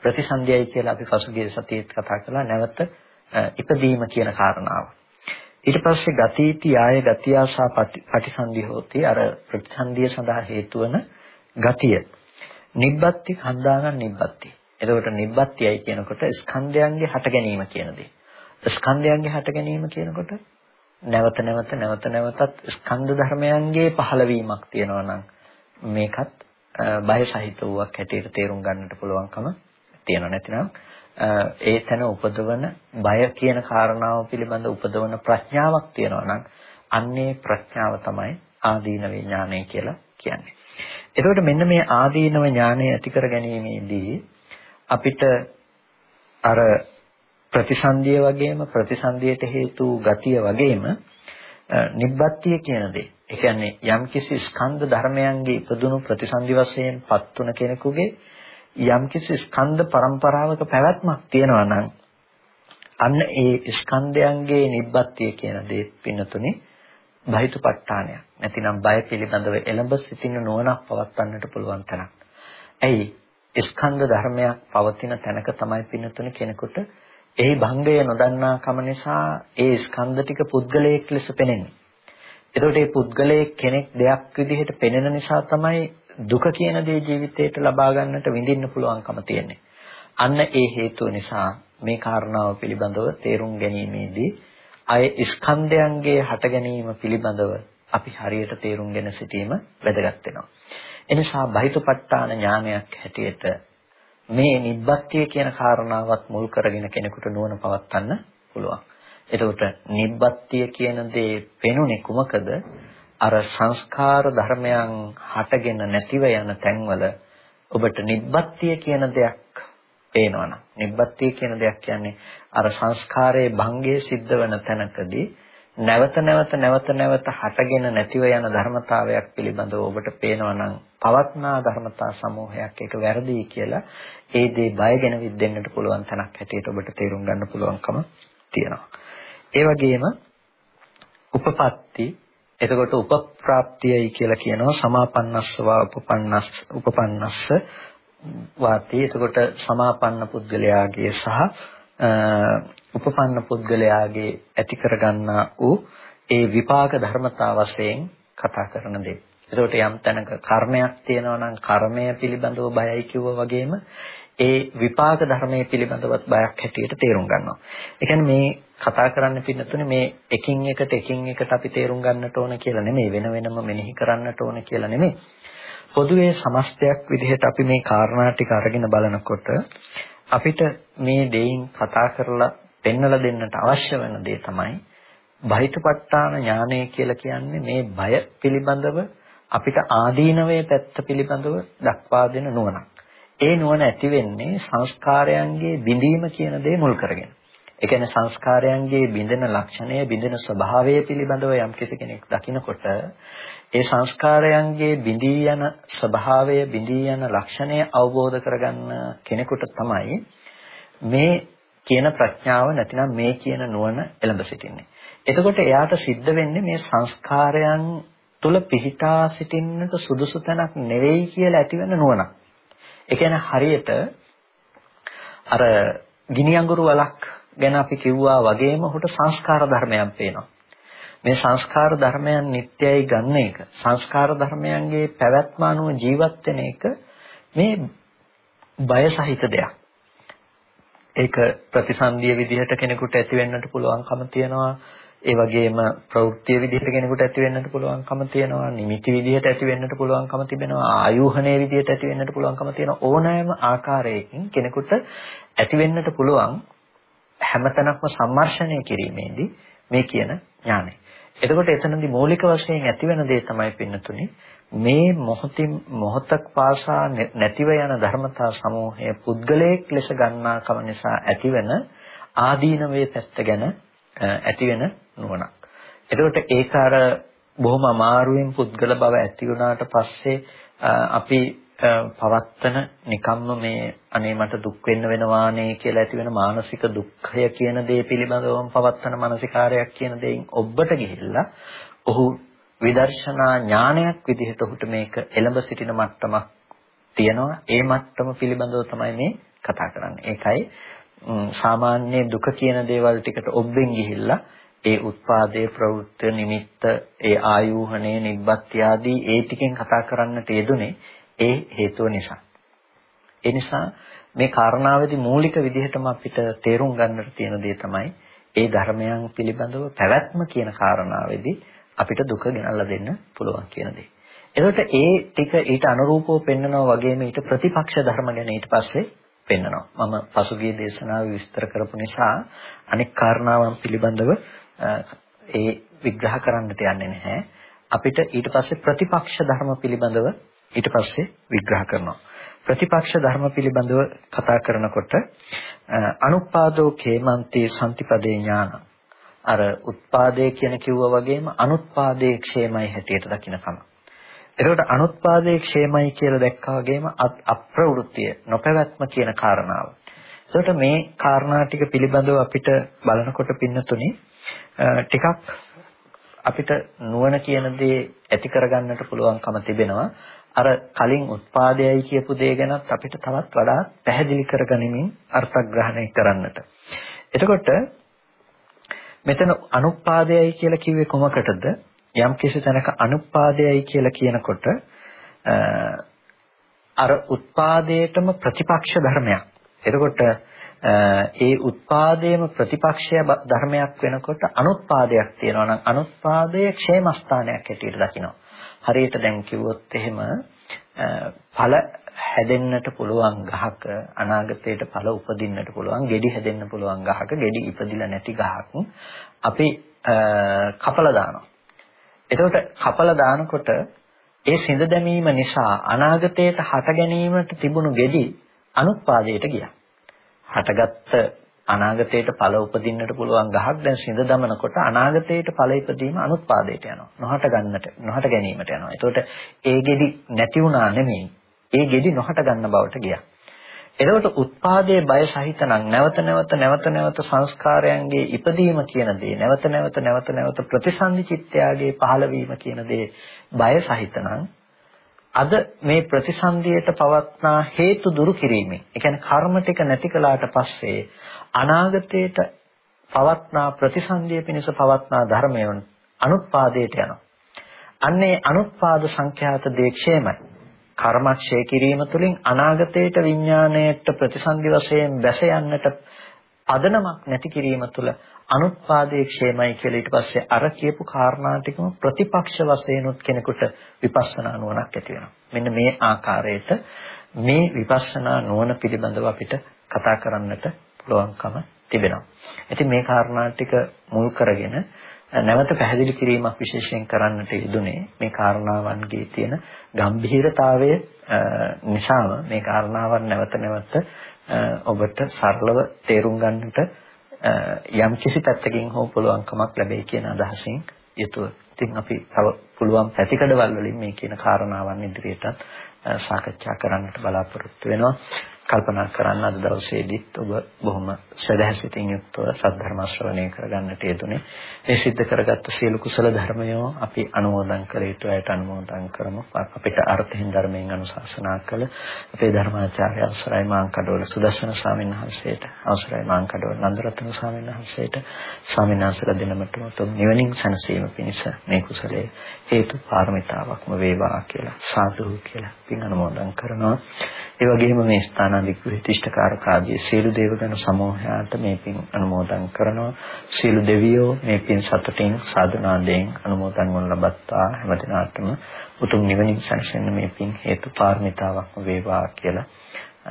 ප්‍රතිසන්දියයි කියලා අපි පසුගිය සතියේත් කතා කළා නැවත ඉපදීම කියන කාරණාව. ඊට පස්සේ ගතිති ආය ගතියාසා පටිසන්ධි හෝති අර ප්‍රතිසන්දිය සඳහා හේතු වන ගතිය. නිබ්බත්ති කන්දානං නිබ්බත්ති. එතකොට නිබ්බත්තියයි කියනකොට ස්කන්ධයන්ගේ හට ගැනීම කියන දේ. ස්කන්ධයන්ගේ හට ගැනීම කියනකොට නැවත නැවත නැවත නැවතත් ස්කන්ධ ධර්මයන්ගේ පහළවීමක් තියෙනවා නම් මේකත් බය සහිත වූවක් හැටියට තේරුම් ගන්නට පුළුවන්කම තියෙනවා නැතිනම් ඒ තැන උපදවන බය කියන කාරණාව පිළිබඳ උපදවන ප්‍රඥාවක් තියෙනවා නම් අන්නේ ප්‍රඥාව තමයි ආදීනවේ ඥානය කියලා කියන්නේ. එතකොට මෙන්න මේ ආදීනව ඥානය ඇති කර ගැනීමේදී අපිට අර ප්‍රතිසන්දිය වගේම ප්‍රතිසන්දියට හේතු ගතිය වගේම නිබ්බත්තිය කියන දේ. ඒ කියන්නේ යම්කිසි ස්කන්ධ ධර්මයන්ගේ ඉපදුණු ප්‍රතිසන්දි වශයෙන් පත් වුණ කෙනෙකුගේ යම්කිසි ස්කන්ධ પરම්පරාවක පැවැත්මක් තියෙනවා නම් අන්න ඒ ස්කන්ධයන්ගේ නිබ්බත්තිය කියන දේ පින්නතුනේ බහිතුපත්ඨානයක්. නැතිනම් බය පිළිබඳව එළඹ සිටින නුවණක් පවත්වන්නට පුළුවන් තැනක්. ඇයි? ස්කන්ධ ධර්මයක් පවතින තැනක තමයි පින්නතුනේ කෙනෙකුට එහි භංගය නොදන්නා කම නිසා ඒ ස්කන්ධ ටික පුද්ගලයෙක් ලෙස පෙනෙන්නේ. එතකොට මේ පුද්ගලයෙක් කෙනෙක් දෙයක් විදිහට පෙනෙන නිසා තමයි දුක කියන දේ ජීවිතේට ලබා ගන්නට විඳින්න පුළුවන්කම තියෙන්නේ. අන්න ඒ හේතුව නිසා මේ කාරණාව පිළිබඳව තේරුම් ගැනීමේදී අය ස්කන්ධයන්ගේ හට ගැනීම පිළිබඳව අපි හරියට තේරුම්ගෙන සිටීම වැදගත් වෙනවා. එනිසා බහිතපට්ඨාන ඥානයක් හැටියට මේ නිබ්බත්තිය කියන කාරණාවත් මුල් කරගෙන කෙනෙකුට නුවණ පවත්වන්න පුළුවන්. එතකොට නිබ්බත්තිය කියන දේ පෙනුනේ කුමකද? අර සංස්කාර ධර්මයන් හටගෙන නැතිව යන තැන්වල ඔබට නිබ්බත්තිය කියන දෙයක් පේනවනම් නිබ්බත්තිය කියන දෙයක් කියන්නේ අර සංස්කාරයේ භංගයේ සිද්ධ වෙන තැනකදී නැවත නැවත නැවත නැවත හටගෙන නැතිව යන ධර්මතාවයක් පිළිබඳව ඔබට පේනවනම් පවත්නා ධර්මතා සමූහයක් ඒක වැරදි කියලා ඒ දේ බයගෙන විද්දෙන්නට පුළුවන් තැනක් හැටියට ඔබට තේරුම් ගන්න පුළුවන්කම තියෙනවා. ඒ වගේම උපපත්ති එතකොට උපප්‍රාප්තියයි කියලා කියනවා සමාපන්නස්සවා උපපන්නස් උපපන්නස්ස වාති එතකොට සමාපන්න පුද්ගලයාගේ සහ උපපන්න පුද්ගලයාගේ ඇති කරගන්නා වූ ඒ විපාක ධර්මතා වශයෙන් කතා කරන දේ. එතකොට යම් තැනක කර්මයක් තියෙනවා නම් කර්මය පිළිබඳව බයයි කිව්වා වගේම ඒ විපාක ධර්මයේ පිළිබඳවත් බයක් හැටියට තේරුම් ගන්නවා. ඒ කියන්නේ මේ කතා කරන්න පින්නතුනේ මේ එකින් එකට එකින් එකට අපි තේරුම් ගන්නට ඕන කියලා නෙමෙයි වෙන වෙනම මෙනෙහි කරන්නට ඕන කියලා නෙමෙයි. පොදුවේ සමස්තයක් විදිහට අපි මේ කාරණා ටික අරගෙන බලනකොට අපිට මේ දෙයින් කතා කරලා පෙන්වලා දෙන්නට අවශ්‍ය වෙන දේ තමයි බහිතපට්ඨාන ඥානය කියලා කියන්නේ මේ බය පිළිබඳව අපිට ආදීනවයේ පැත්ත පිළිබඳව දක්වා දෙන නුවණක්. ඒ නුවණ ඇති වෙන්නේ සංස්කාරයන්ගේ බිඳීම කියන දේ මුල් කරගෙන. ඒ කියන්නේ සංස්කාරයන්ගේ බිඳෙන ලක්ෂණය බිඳෙන ස්වභාවය පිළිබඳව යම් කෙනෙක් දකිනකොට ඒ සංස්කාරයන්ගේ බිඳී යන ස්වභාවය බිඳී යන ලක්ෂණය අවබෝධ කරගන්න කෙනෙකුට තමයි මේ කියන ප්‍රඥාව නැතිනම් මේ කියන නුවණ එළඹ සිටින්නේ. එතකොට එයාට සිද්ධ වෙන්නේ මේ සංස්කාරයන් තුල පිහිටා සිටින්නට සුදුසු තැනක් නෙවෙයි කියලා ඇතිවෙන නුවණක්. ඒ කියන්නේ හරියට අර ගිනි අඟුරු වලක් ගැන අපි කිව්වා වගේම ඔහුට සංස්කාර ධර්මයන් පේනවා. මේ සංස්කාර ධර්මයන් නිට්ටයයි ගන්න එක සංස්කාර ධර්මයන්ගේ පැවැත්ම අනුව ජීවත් වෙන එක මේ බය සහිත දෙයක්. ඒක ප්‍රතිසන්දිය විදිහට කෙනෙකුට ඇති වෙන්නට පුළුවන්කම තියෙනවා. ඒ වගේම ප්‍රවෘත්ති විදිහට කෙනෙකුට ඇති වෙන්නට පුළුවන්කම තියෙනවා. නිමිති විදිහට ඇති වෙන්නට පුළුවන්කම තිබෙනවා. ආයෝහණයේ විදිහට ඇති වෙන්නට පුළුවන්කම තියෙන ඕනෑම ආකාරයකින් කෙනෙකුට ඇති වෙන්නට පුළුවන් හැමතැනක්ම සම්මර්ෂණය කිරීමේදී මේ කියන ඥානය. එතකොට එතනදී මූලික වශයෙන් ඇතිවෙන දේ තමයි පින්නතුනේ මේ මොහොතින් මොහොතක් පාසා නැතිව යන ධර්මතා සමූහය පුද්ගලයෙක් ලෙස ගන්නාකම නිසා ඇතිවෙන ආදීනවේ පැත්ත ගැන ඇතිවෙන නුවණක්. එතකොට ඒක අර බොහොම අමාරුවෙන් පුද්ගල බව ඇති වුණාට පස්සේ අපි පවත්තන නිකම්ම මේ අනේ මට දුක් වෙන්න වෙනවානේ කියලා ඇති වෙන මානසික දුක්ඛය කියන දේ පිළිබඳවම පවත්තන මානසිකාරයක් කියන දෙයින් ඔබට ගිහිල්ලා ඔහු විදර්ශනා ඥානයක් විදිහට ඔහුට මේක එළඹ සිටින මට්ටමක් තියෙනවා. ඒ මට්ටම පිළිබඳව තමයි මේ කතා කරන්නේ. ඒකයි සාමාන්‍ය දුක කියන දේවල් ටිකට ඔබෙන් ගිහිල්ලා ඒ උත්පාදයේ ප්‍රවෘත්ති නිමිත්ත ඒ ආයෝහණය නිබ්බත්ති ආදී ඒ ටිකෙන් කතා කරන්නට යෙදුනේ ඒ හේතුව නිසා. ඒ නිසා මේ කාරණාවේදී මූලික විදිහටම අපිට තේරුම් ගන්නට තියෙන දේ තමයි ඒ ධර්මයන් පිළිබඳව පැවැත්ම කියන කාරණාවේදී අපිට දුක ගෙනල්ලා දෙන්න පුළුවන් කියන දේ. එතකොට ඒ ටික ඊට අනුරූපව පෙන්නනවා වගේම ඊට ප්‍රතිපක්ෂ ධර්ම ගැන ඊට පස්සේ පෙන්නනවා. මම පසුගිය දේශනාවේ විස්තර කරපු නිසා අනෙක් කාරණාවන් පිළිබඳව ඒ විග්‍රහ කරන්නට යන්නේ නැහැ. අපිට ඊට පස්සේ ප්‍රතිපක්ෂ ධර්ම පිළිබඳව ඊට පස්සේ විග්‍රහ කරනවා. ප්‍රතිපක්ෂ ධර්ම පිළිබඳව කතා කරනකොට අනුපාදෝ කේමන්තේ සම්තිපදේ ඥාන අර උත්පාදේ කියන කිව්වා වගේම අනුත්පාදේ ക്ഷേමයි හැටියට දකින්නකම. එතකොට අනුත්පාදේ ക്ഷേමයි කියලා දැක්කා වගේම අප්‍රවෘත්තිය නොපැවැත්ම කියන කාරණාව. එතකොට මේ කාරණා ටික පිළිබඳව අපිට බලනකොට පින්නතුනි ටිකක් අපිට නුවණ කියන දේ ඇති කරගන්නට පුළුවන්කම තිබෙනවා අර කලින් උත්පාදයයි කියපු දේ ගැනත් අපිට තවත් වඩා පැහැදිලි කරගනිමින් අර්ථග්‍රහණය කරන්නට. එතකොට මෙතන අනුපාදයයි කියලා කිව්වේ කොමකටද? යම් කිසි තැනක අනුපාදයයි කියලා කියනකොට අර උත්පාදයටම ප්‍රතිපක්ෂ ධර්මයක්. එතකොට ඒ උත්පාදයේම ප්‍රතිපක්ෂය ධර්මයක් වෙනකොට අනුත්පාදයක් තියෙනවා නම් අනුත්පාදයේ ക്ഷേමස්ථානයක් හැටියට දකිනවා. හරියට දැන් කිව්වොත් එහෙම ඵල හැදෙන්නට පුළුවන් ගහක අනාගතයට ඵල උපදින්නට පුළුවන් ගෙඩි හැදෙන්න පුළුවන් ගහක ගෙඩි ඉපදිලා නැති ගහක් අපි කපලා දානවා. එතකොට කපලා දානකොට ඒ සිඳ දැමීම නිසා අනාගතයට හට ගැනීමට තිබුණු ගෙඩි අනුත්පාදයට ගියා. හටගත්ත අනාගතයට ඵල උපදින්නට පුළුවන් ගහක් දැන් සිඳ දමනකොට අනාගතයට ඵල ඉපදීම අනුත්පාදයට යනවා. නොහට ගන්නට නොහට ගැනීමට යනවා. එතකොට ඒ ගෙඩි නැති වුණා නෙමෙයි. ඒ ගෙඩි නොහට ගන්න බවට ගියා. එතකොට උත්පාදයේ බය සහිත නම් නැවත නැවත නැවත නැවත සංස්කාරයන්ගේ ඉපදීම කියන දේ නැවත නැවත නැවත නැවත ප්‍රතිසන්දි චිත්තයාගේ පහළවීම කියන දේ බය සහිත නම් අද මේ ප්‍රතිසන්දියට පවත්නා හේතු දුරු කිරීමෙන් ඒ කියන්නේ කර්ම ටික නැති කළාට පස්සේ අනාගතයට පවත්නා ප්‍රතිසන්දිය පිණිස පවත්නා ධර්මයන් අනුත්පාදයට යනවා. අන්නේ අනුත්පාද සංඛ්‍යාත දේක්ෂේමයි. කර්මක්ෂය කිරීම තුළින් අනාගතයට විඥාණයට ප්‍රතිසන්දි වශයෙන් බැස යන්නට පදනමක් නැති කිරීම තුළ අනුත්පාදයේ ക്ഷേමයි කියලා ඊට පස්සේ අර කියපු කාරණා ටිකම ප්‍රතිපක්ෂ වශයෙන් උත් කෙනෙකුට විපස්සනා නුවණක් ඇති වෙනවා. මෙන්න මේ ආකාරයට මේ විපස්සනා නුවණ පිළිබඳව අපිට කතා කරන්නට පුළුවන්කම තිබෙනවා. ඉතින් මේ කාරණා ටික මුල් කරගෙන නැවත පැහැදිලි කිරීමක් විශේෂයෙන් කරන්නට යෙදුනේ මේ කාරණාවන්ගේ තියෙන ගැඹිරතාවය නිසාම මේ කාරණාවන් නැවත නැවත ඔබට සරලව තේරුම් ගන්නට යම් කිසි පැත්තකින් හෝ පුළුවන්කමක් ලැබෙයි කියන අදහසින් යුතුව. ඉතින් අපි තව පුළුවන් පැතිකඩවල් වලින් මේ කියන කාරණාවන් ඉදිරියටත් සාකච්ඡා කරන්නට බලාපොරොත්තු වෙනවා. කල්පනා කරන්න අද දවසේදීත් ඔබ බොහොම සදහසිතින් යුක්තව සද්ධර්ම ශ්‍රවණය කරගන්නට යෙදුනේ. මේ සිද්ධ කරගත්ත සියලු කුසල ධර්මයෝ අපි අනුමෝදන් කළ යුතු අයට අනුමෝදන් කරමු. අපිට අර්ථයෙන් ධර්මයෙන් අනුශාසනා කළ අපේ ධර්මාචාර්ය අවසරයි මාංකඩවල සුදස්සන ස්වාමීන් වහන්සේට, අවසරයි මාංකඩවල නන්දරත්න ස්වාමීන් වහන්සේට, ස්වාමීන් වහන්සේලා දෙනමට උතුම් නිවනින් සැනසීම පිණිස මේ කුසලයේ හේතු පාරමිතාවක්ම වේවා කියලා සාදු කියලා පින් අනුමෝදන් කරනවා. ඒ වගේම මේ ස්ථානාධිපති ඉෂ්ඨකාරකාදී සියලු දේවගණ සමූහයාට මේ පින් අනුමෝදන් කරනවා. සියලු දෙවියෝ මේ පින් සතුටින් සාධනාවෙන් අනුමෝදන් වන ලබත්තා හැමදිනාටම උතුම් නිවනින් සැනසෙන්න මේ පින් හේතු පාරමිතාවක්ම වේවා කියලා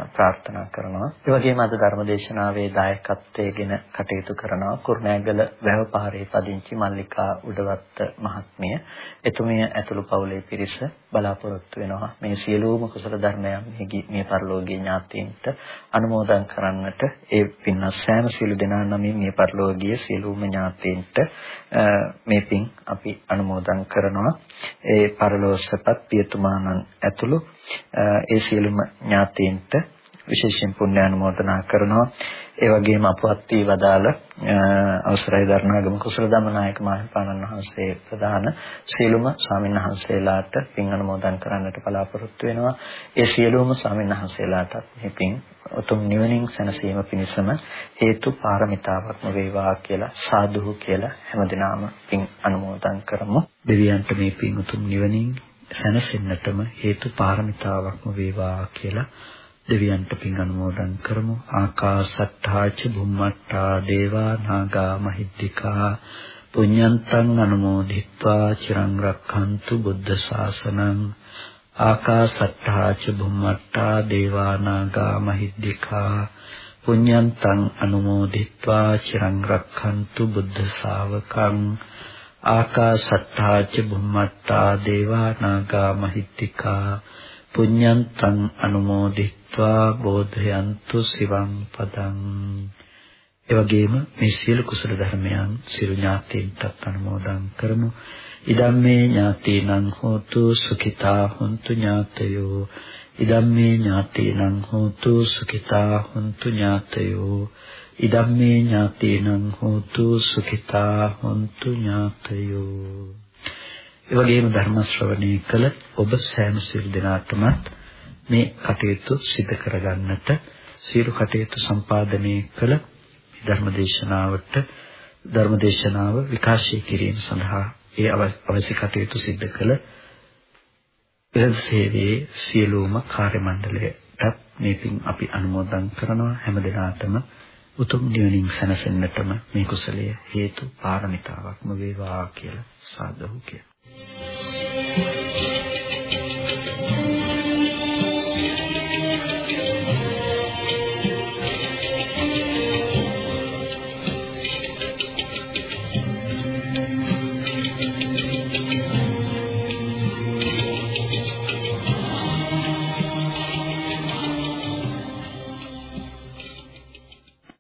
ප්‍රාර්ථනා කරනවා. ඒ වගේම අද ධර්මදේශනාවේ දායකත්වයෙන් කටයුතු කරනවා කුරුණෑගල වැවපහරේ පදිංචි මල්ලිකා උඩවත්ත මහත්මිය. එතුමිය ඇතුළු පවුලේ පිරිස බලාපොරොත්තු වෙනවා මේ සියලුම කුසල ධර්මයන් මේ පරිලෝකීය ඥාතීන්ට අනුමෝදන් කරන්නට ඒ පින්වත් සෑම සියලු දෙනා නමින් මේ පරිලෝකීය සියලුම ඥාතීන්ට මේ පින් අපි අනුමෝදන් කරනවා. ඒ පරලෝසපත් පියතුමාණන් ඇතුළු ඒ සියලුම ඥාතීන්ට විශේෂයෙන් පුණ්‍ය අනුමෝදනා කරනවා. ඒ වගේම අපවත් වී වදාළ අවසරයි දරණාගම කුසල ධම්මනායක මහින්පාණන් වහන්සේ ප්‍රදාන සියලුම ස්වාමීන් වහන්සේලාට පින් අනුමෝදන් කරන්නට බලාපොරොත්තු වෙනවා. ඒ සියලුම ස්වාමීන් වහන්සේලාට මේ පින් උතුම් නිවනින් සැනසීම පිණිසම හේතු පාරමිතාවක්ම වේවා කියලා සාදුහු කියලා හැමදිනාම පින් අනුමෝදන් කරමු. දෙවියන්ට මේ පින් උතුම් නිවනින් සැනසෙන්නටම හේතු පාරමිතාවක්ම වේවා කියලා දෙවියන්ට පින් අනුමෝදන් කරමු. ආකාශත්තාච බුම්මත්තා දේවා නාගා මහිද්దికා පුඤ්ඤන්තං අනුමෝදිත්වා චිරං රක්ඛන්තු බුද්ධ ශාසනං. ආකාශත්තාච බුම්මත්තා දේවා නාගා මහිද්దికා පුඤ්ඤන්තං අනුමෝදිත්වා චිරං රක්ඛන්තු බුද්ධ ශාවකං. ආකාසට්ඨා ච බුම්මට්ඨා දේවා නාග මහිත්‍තිකා පුඤ්ඤන්තං අනුමෝදිත්වා බෝධයන්තු සිවං පදං ඒ වගේම මේ සියලු කුසල ධර්මයන් සිරු ඥාතීන්ටත් අනුමෝදන් කරමු. ඉදම්මේ ඥාතීනං හෝතු සුඛිතා හොන්තු ඥාතයෝ. ඉදම්මේ ඥාතීනං හෝතු සුඛිතා හොන්තු ඥාතයෝ. ඉදම්මේ ඥාතේනං හෝතු සුඛිතා හොන්තු ඥාතයෝ. ඒ වගේම ධර්ම ශ්‍රවණය කළ ඔබ සෑම සිල් දෙනාටම මේ කටයුතු සිදු කරගන්නට සියලු කටයුතු සම්පාදනය කළ ධර්මදේශනාවට ධර්මදේශනාව විකාශය කිරීම සඳහා ඒ අවශ්‍ය කටයුතු සිදු කළ පෙරද සේවයේ සියලුම කාර්ය මණ්ඩලයටත් මේ පින් අපි අනුමෝදන් කරනවා. හැම දිනාටම උතුම් නිවනින් සැනසෙන්නටම මේ කුසලය හේතු පාරමිතාවක්ම වේවා කියලා සාදු කියලා